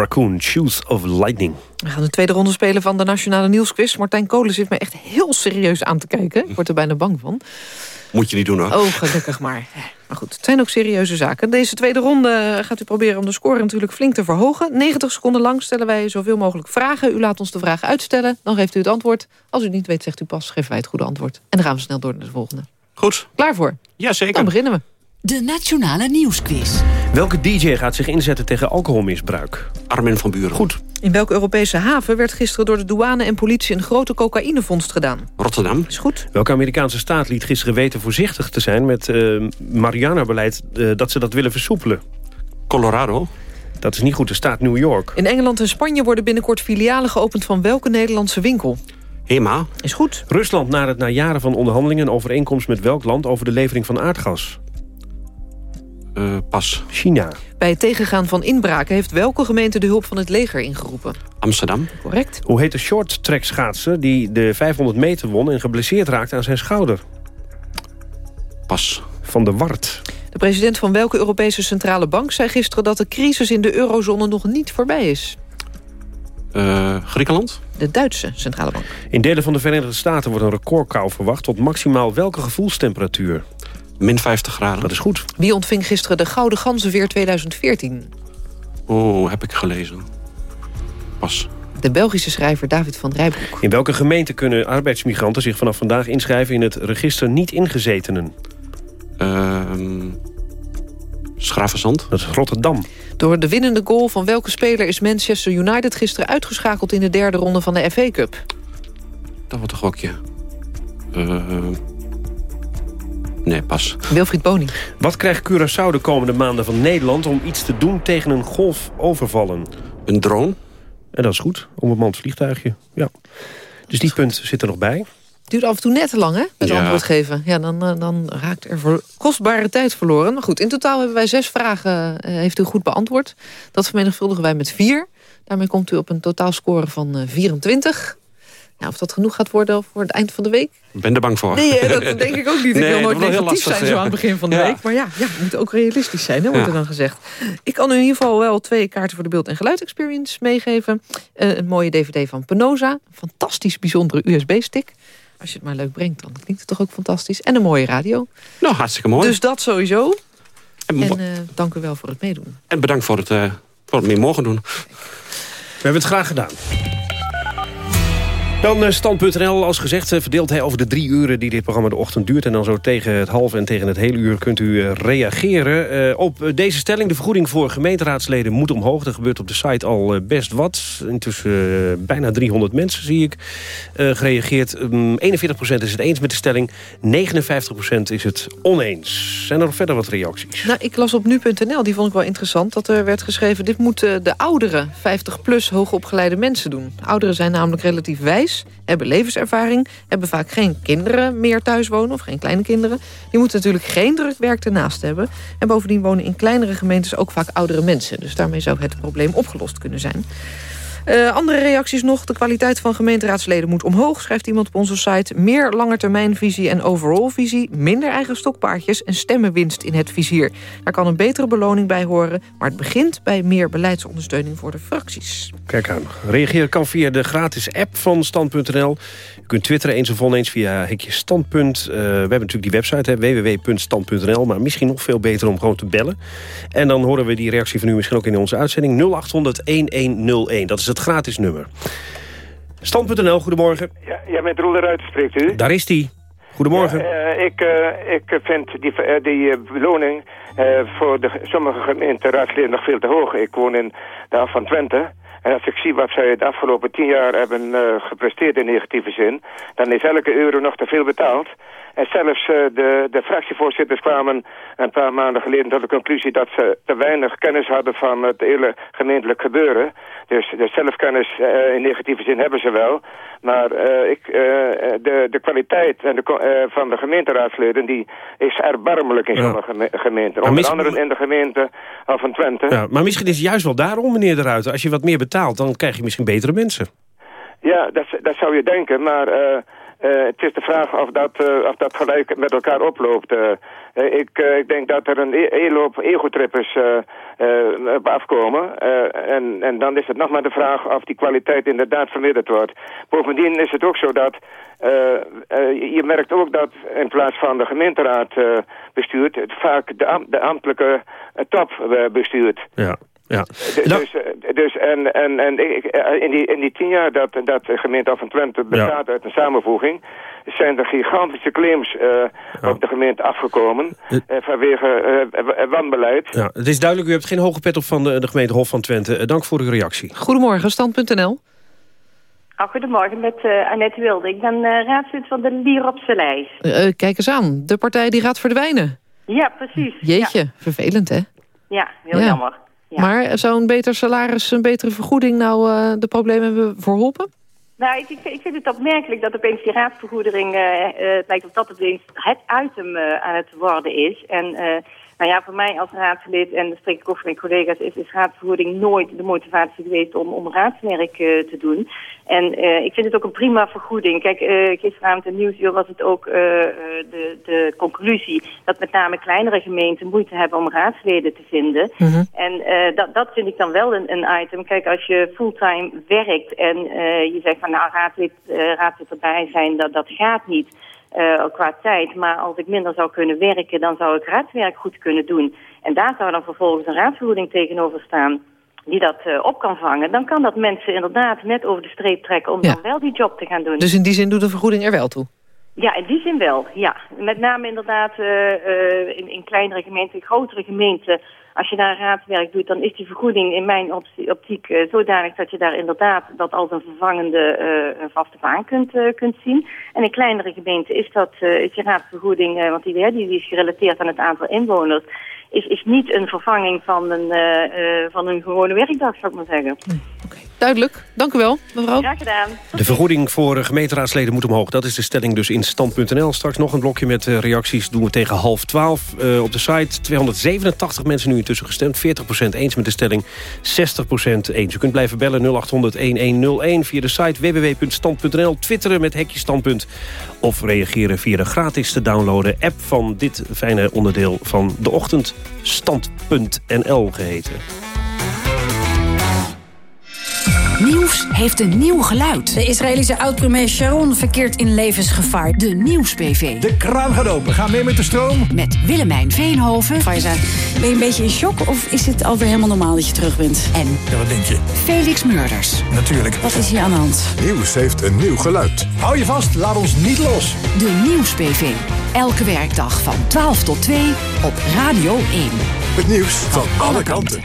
Speaker 3: Raccoon, Shoes of Lightning.
Speaker 2: We gaan de tweede ronde spelen van de Nationale Nieuwsquiz. Martijn Kolen zit me echt heel serieus aan te kijken. Ik word er bijna bang van.
Speaker 31: Moet je niet doen hoor.
Speaker 2: Oh, gelukkig maar. [LAUGHS] Maar goed, het zijn ook serieuze zaken. Deze tweede ronde gaat u proberen om de score natuurlijk flink te verhogen. 90 seconden lang stellen wij zoveel mogelijk vragen. U laat ons de vraag uitstellen, dan geeft u het antwoord. Als u het niet weet, zegt u pas, geven wij het goede antwoord. En dan gaan we snel door naar de volgende.
Speaker 31: Goed.
Speaker 2: Klaar voor?
Speaker 31: Ja, zeker.
Speaker 2: Dan beginnen we.
Speaker 23: De Nationale Nieuwsquiz.
Speaker 3: Welke DJ gaat zich inzetten tegen alcoholmisbruik?
Speaker 31: Armin van Buren.
Speaker 3: Goed.
Speaker 2: In welke Europese haven werd gisteren door de douane en politie... een grote cocaïnevondst gedaan?
Speaker 31: Rotterdam.
Speaker 2: Is goed.
Speaker 3: Welke Amerikaanse staat liet gisteren weten voorzichtig te zijn... met uh, Mariana-beleid uh, dat ze dat willen versoepelen?
Speaker 31: Colorado.
Speaker 3: Dat is niet goed, de staat New York.
Speaker 2: In Engeland en Spanje worden binnenkort filialen geopend... van welke Nederlandse winkel?
Speaker 31: HEMA.
Speaker 2: Is goed.
Speaker 3: Rusland nadert na jaren van onderhandelingen... een overeenkomst met welk land over de levering van aardgas?
Speaker 31: Uh, pas.
Speaker 3: China.
Speaker 2: Bij het tegengaan van inbraken heeft welke gemeente de hulp van het leger ingeroepen?
Speaker 31: Amsterdam.
Speaker 2: Correct.
Speaker 3: Hoe heet de short track schaatser die de 500 meter won... en geblesseerd raakte aan zijn schouder?
Speaker 31: Pas.
Speaker 3: Van de Wart.
Speaker 2: De president van welke Europese centrale bank zei gisteren... dat de crisis in de eurozone nog niet voorbij is?
Speaker 31: Uh, Griekenland.
Speaker 2: De Duitse centrale bank.
Speaker 3: In delen van de Verenigde Staten wordt een recordkou verwacht... tot maximaal welke gevoelstemperatuur?
Speaker 31: Min 50 graden.
Speaker 3: Dat is goed.
Speaker 2: Wie ontving gisteren de Gouden Ganzenveer 2014?
Speaker 31: Oh, heb ik gelezen. Pas.
Speaker 2: De Belgische schrijver David van Rijbroek.
Speaker 3: In welke gemeente kunnen arbeidsmigranten zich vanaf vandaag inschrijven... in het register niet ingezetenen?
Speaker 31: Uh, Schravenzand.
Speaker 3: Dat is Rotterdam.
Speaker 2: Door de winnende goal van welke speler is Manchester United gisteren uitgeschakeld... in de derde ronde van de FA Cup?
Speaker 31: Dat wordt een gokje. Uh, Nee, pas.
Speaker 2: Wilfried Boni.
Speaker 3: Wat krijgt Curaçao de komende maanden van Nederland... om iets te doen tegen een golfovervallen?
Speaker 31: Een drone.
Speaker 3: En dat is goed, onbemand vliegtuigje. Ja. Dus die punt zit er nog bij.
Speaker 2: duurt af en toe net te lang, hè? Het
Speaker 31: Ja.
Speaker 2: antwoord geven. Ja, dan, eh, dan raakt er voor kostbare tijd verloren. Maar goed, in totaal hebben wij zes vragen. eh, heeft u goed beantwoord. Dat vermenigvuldigen wij met vier. Daarmee komt u op een totaalscore van eh, 24. Ja, of dat genoeg gaat worden voor het eind van de week?
Speaker 31: Ik ben er bang voor.
Speaker 2: Nee, eh, dat [LAUGHS] denk ik ook niet. Ik
Speaker 31: Nee,
Speaker 2: wil nooit negatief
Speaker 31: lastig,
Speaker 2: zijn zo
Speaker 31: ja.
Speaker 2: aan het begin van de
Speaker 31: Ja.
Speaker 2: week. Maar ja, ja, het moet ook realistisch zijn, hè, wordt
Speaker 31: Ja.
Speaker 2: er dan gezegd. Ik kan u in ieder geval wel twee kaarten voor de beeld- en geluid-experience meegeven. Eh, een mooie dvd van Penosa. Een fantastisch bijzondere USB-stick. Als je het maar leuk brengt, dan klinkt het toch ook fantastisch. En een mooie radio.
Speaker 31: Nou, hartstikke mooi.
Speaker 2: Dus dat sowieso.
Speaker 31: En,
Speaker 2: En eh, dank u wel voor het meedoen.
Speaker 31: en bedankt voor het, eh, voor het meer morgen doen.
Speaker 3: We hebben het graag gedaan. Dan uh, stand.nl, als gezegd, uh, verdeelt hij over de drie uren die dit programma de ochtend duurt. En dan zo tegen het half en tegen het hele uur kunt u uh, reageren. op deze stelling, de vergoeding voor gemeenteraadsleden moet omhoog. Er gebeurt op de site al best wat. Intussen bijna 300 mensen zie ik gereageerd. Um, 41% is het eens met de stelling, 59% is het oneens. Zijn er nog verder wat reacties?
Speaker 2: Nou, ik las op nu.nl, die vond ik wel interessant, dat er werd geschreven... dit moeten de oudere, 50-plus hoogopgeleide mensen doen. Ouderen zijn namelijk relatief wijs hebben levenservaring... hebben vaak geen kinderen meer thuis wonen of geen kleine kinderen. Die moeten natuurlijk geen druk werk ernaast hebben. En bovendien wonen in kleinere gemeentes ook vaak oudere mensen. Dus daarmee zou het probleem opgelost kunnen zijn. Uh, andere reacties nog. De kwaliteit van gemeenteraadsleden moet omhoog, schrijft iemand op onze site. Meer langetermijnvisie en overall-visie, minder eigen stokpaardjes... en stemmenwinst in het vizier. Daar kan een betere beloning bij horen... maar het begint bij meer beleidsondersteuning voor de fracties.
Speaker 3: Kijk aan. Reageren kan via de gratis app van Stand.nl. U kunt twitteren eens of oneens via hekje Standpunt. Uh, we hebben natuurlijk die website, www.stand.nl... maar misschien nog veel beter om gewoon te bellen. En dan horen we die reactie van u misschien ook in onze uitzending. 0800-1101, dat is het gratis nummer. Stand.nl, goedemorgen.
Speaker 42: Ja, ja, met Roel eruit spreekt u.
Speaker 3: Daar is die. Goedemorgen.
Speaker 42: Ja, uh, ik, uh, ik vind die, uh, die beloning voor de, sommige gemeenteraadsleden nog veel te hoog. Ik woon in de af van Twente. En als ik zie wat zij de afgelopen tien jaar hebben gepresteerd in negatieve zin... dan is elke euro nog te veel betaald. En zelfs uh, de, de fractievoorzitters kwamen een paar maanden geleden tot de conclusie dat ze te weinig kennis hadden van het hele gemeentelijk gebeuren. Dus de zelfkennis uh, in negatieve zin hebben ze wel. Maar uh, ik, de, de kwaliteit en de, van de gemeenteraadsleden die is erbarmelijk in sommige ja. gemeenten. Onder andere in de gemeente van Twente.
Speaker 3: Ja, maar misschien is het juist wel daarom, meneer de Ruiter. Als je wat meer betaalt, dan krijg je misschien betere mensen.
Speaker 42: Ja, dat, dat zou je denken, maar... Uh, het is de vraag of dat, uh, of dat gelijk met elkaar oploopt. Uh, ik, ik denk dat er een hoop egotrippers op afkomen. en, en dan is het nog maar de vraag of die kwaliteit inderdaad verminderd wordt. Bovendien is het ook zo dat... je merkt ook dat in plaats van de gemeenteraad bestuurt... het vaak de, am de ambtelijke top bestuurt.
Speaker 3: Ja. Ja.
Speaker 42: Dus, dus en, en, en in, die, in die tien jaar dat, dat de gemeente van Twente bestaat uit een samenvoeging... zijn er gigantische claims uh, ja. op de gemeente afgekomen uh, vanwege uh, wanbeleid.
Speaker 3: Ja, het is duidelijk, u hebt geen hoge pet op van de, de gemeente Hof van Twente. dank voor uw reactie.
Speaker 2: Goedemorgen, stand.nl.
Speaker 43: Oh, goedemorgen, met Annette Wilde. Ik ben raadslid van de Lieropse lijst.
Speaker 2: kijk eens aan, de partij die gaat verdwijnen.
Speaker 43: Ja, precies.
Speaker 2: Jeetje,
Speaker 43: ja.
Speaker 2: vervelend hè?
Speaker 43: Ja, heel jammer.
Speaker 2: Ja. Maar zou een beter salaris, een betere vergoeding nou uh, de problemen hebben verholpen?
Speaker 43: Nou, ik, ik, vind het opmerkelijk dat opeens die raadsvergoeding, uh, uh, het lijkt of dat opeens het item aan het worden is. En nou ja, voor mij als raadslid, en dat spreek ik ook voor mijn collega's, is, is nooit de motivatie geweest om, om raadswerk uh, te doen. En uh, ik vind het ook een prima vergoeding. Kijk, uh, gisteravond in Nieuwsuur was het ook de, de conclusie dat met name kleinere gemeenten moeite hebben om raadsleden te vinden. Mm -hmm. En dat, dat vind ik dan wel een, een item. Kijk, als je fulltime werkt en je zegt van nou raadslid, raadslid erbij zijn, dat, dat gaat niet uh, qua tijd. Maar als ik minder zou kunnen werken, dan zou ik raadswerk goed kunnen doen. En daar zou dan vervolgens een raadsvergoeding tegenover staan die dat uh, op kan vangen. Dan kan dat mensen inderdaad net over de streep trekken om ja. dan wel die job te gaan doen.
Speaker 2: Dus in die zin doet de vergoeding er wel toe?
Speaker 43: Ja, in die zin wel, ja. Met name inderdaad uh, in, in kleinere gemeenten, in grotere gemeenten als je daar raadswerk doet, dan is die vergoeding in mijn optiek uh, zodanig dat je daar inderdaad dat als een vervangende uh, vaste baan kunt, uh, kunt zien. En in kleinere gemeenten is, dat, is die raadsvergoeding, want die, die, is gerelateerd aan het aantal inwoners, is, is niet een vervanging van een, van een gewone werkdag, zou ik maar zeggen.
Speaker 2: Okay. Duidelijk. Dank u wel, mevrouw.
Speaker 43: Graag gedaan.
Speaker 3: De vergoeding voor gemeenteraadsleden moet omhoog. Dat is de stelling dus in stand.nl. Straks nog een blokje met reacties doen we tegen half twaalf uh, op de site. 287 mensen nu intussen gestemd. 40% eens met de stelling, 60% eens. U kunt blijven bellen 0800-1101 via de site www.stand.nl. Twitteren met hekje standpunt. Of reageren via de gratis te downloaden app van dit fijne onderdeel van de ochtend. Stand.nl geheten.
Speaker 14: Nieuws heeft een nieuw geluid.
Speaker 44: De Israëlische oud-premier Sharon verkeert in levensgevaar.
Speaker 14: De Nieuws-PV.
Speaker 33: De kraan gaat open. Ga mee met de stroom.
Speaker 14: Met Willemijn Veenhoven.
Speaker 44: Faiza, ben je een beetje in shock of is het alweer helemaal normaal dat je terug bent?
Speaker 14: En
Speaker 33: Ja, wat denk je?
Speaker 14: Felix Murders.
Speaker 33: Natuurlijk.
Speaker 44: Wat is hier aan de hand?
Speaker 1: Nieuws heeft een nieuw geluid.
Speaker 33: Hou je vast, laat ons niet los.
Speaker 14: De Nieuws-PV. Elke werkdag van 12 tot 2 op Radio 1.
Speaker 1: Het nieuws van alle kanten.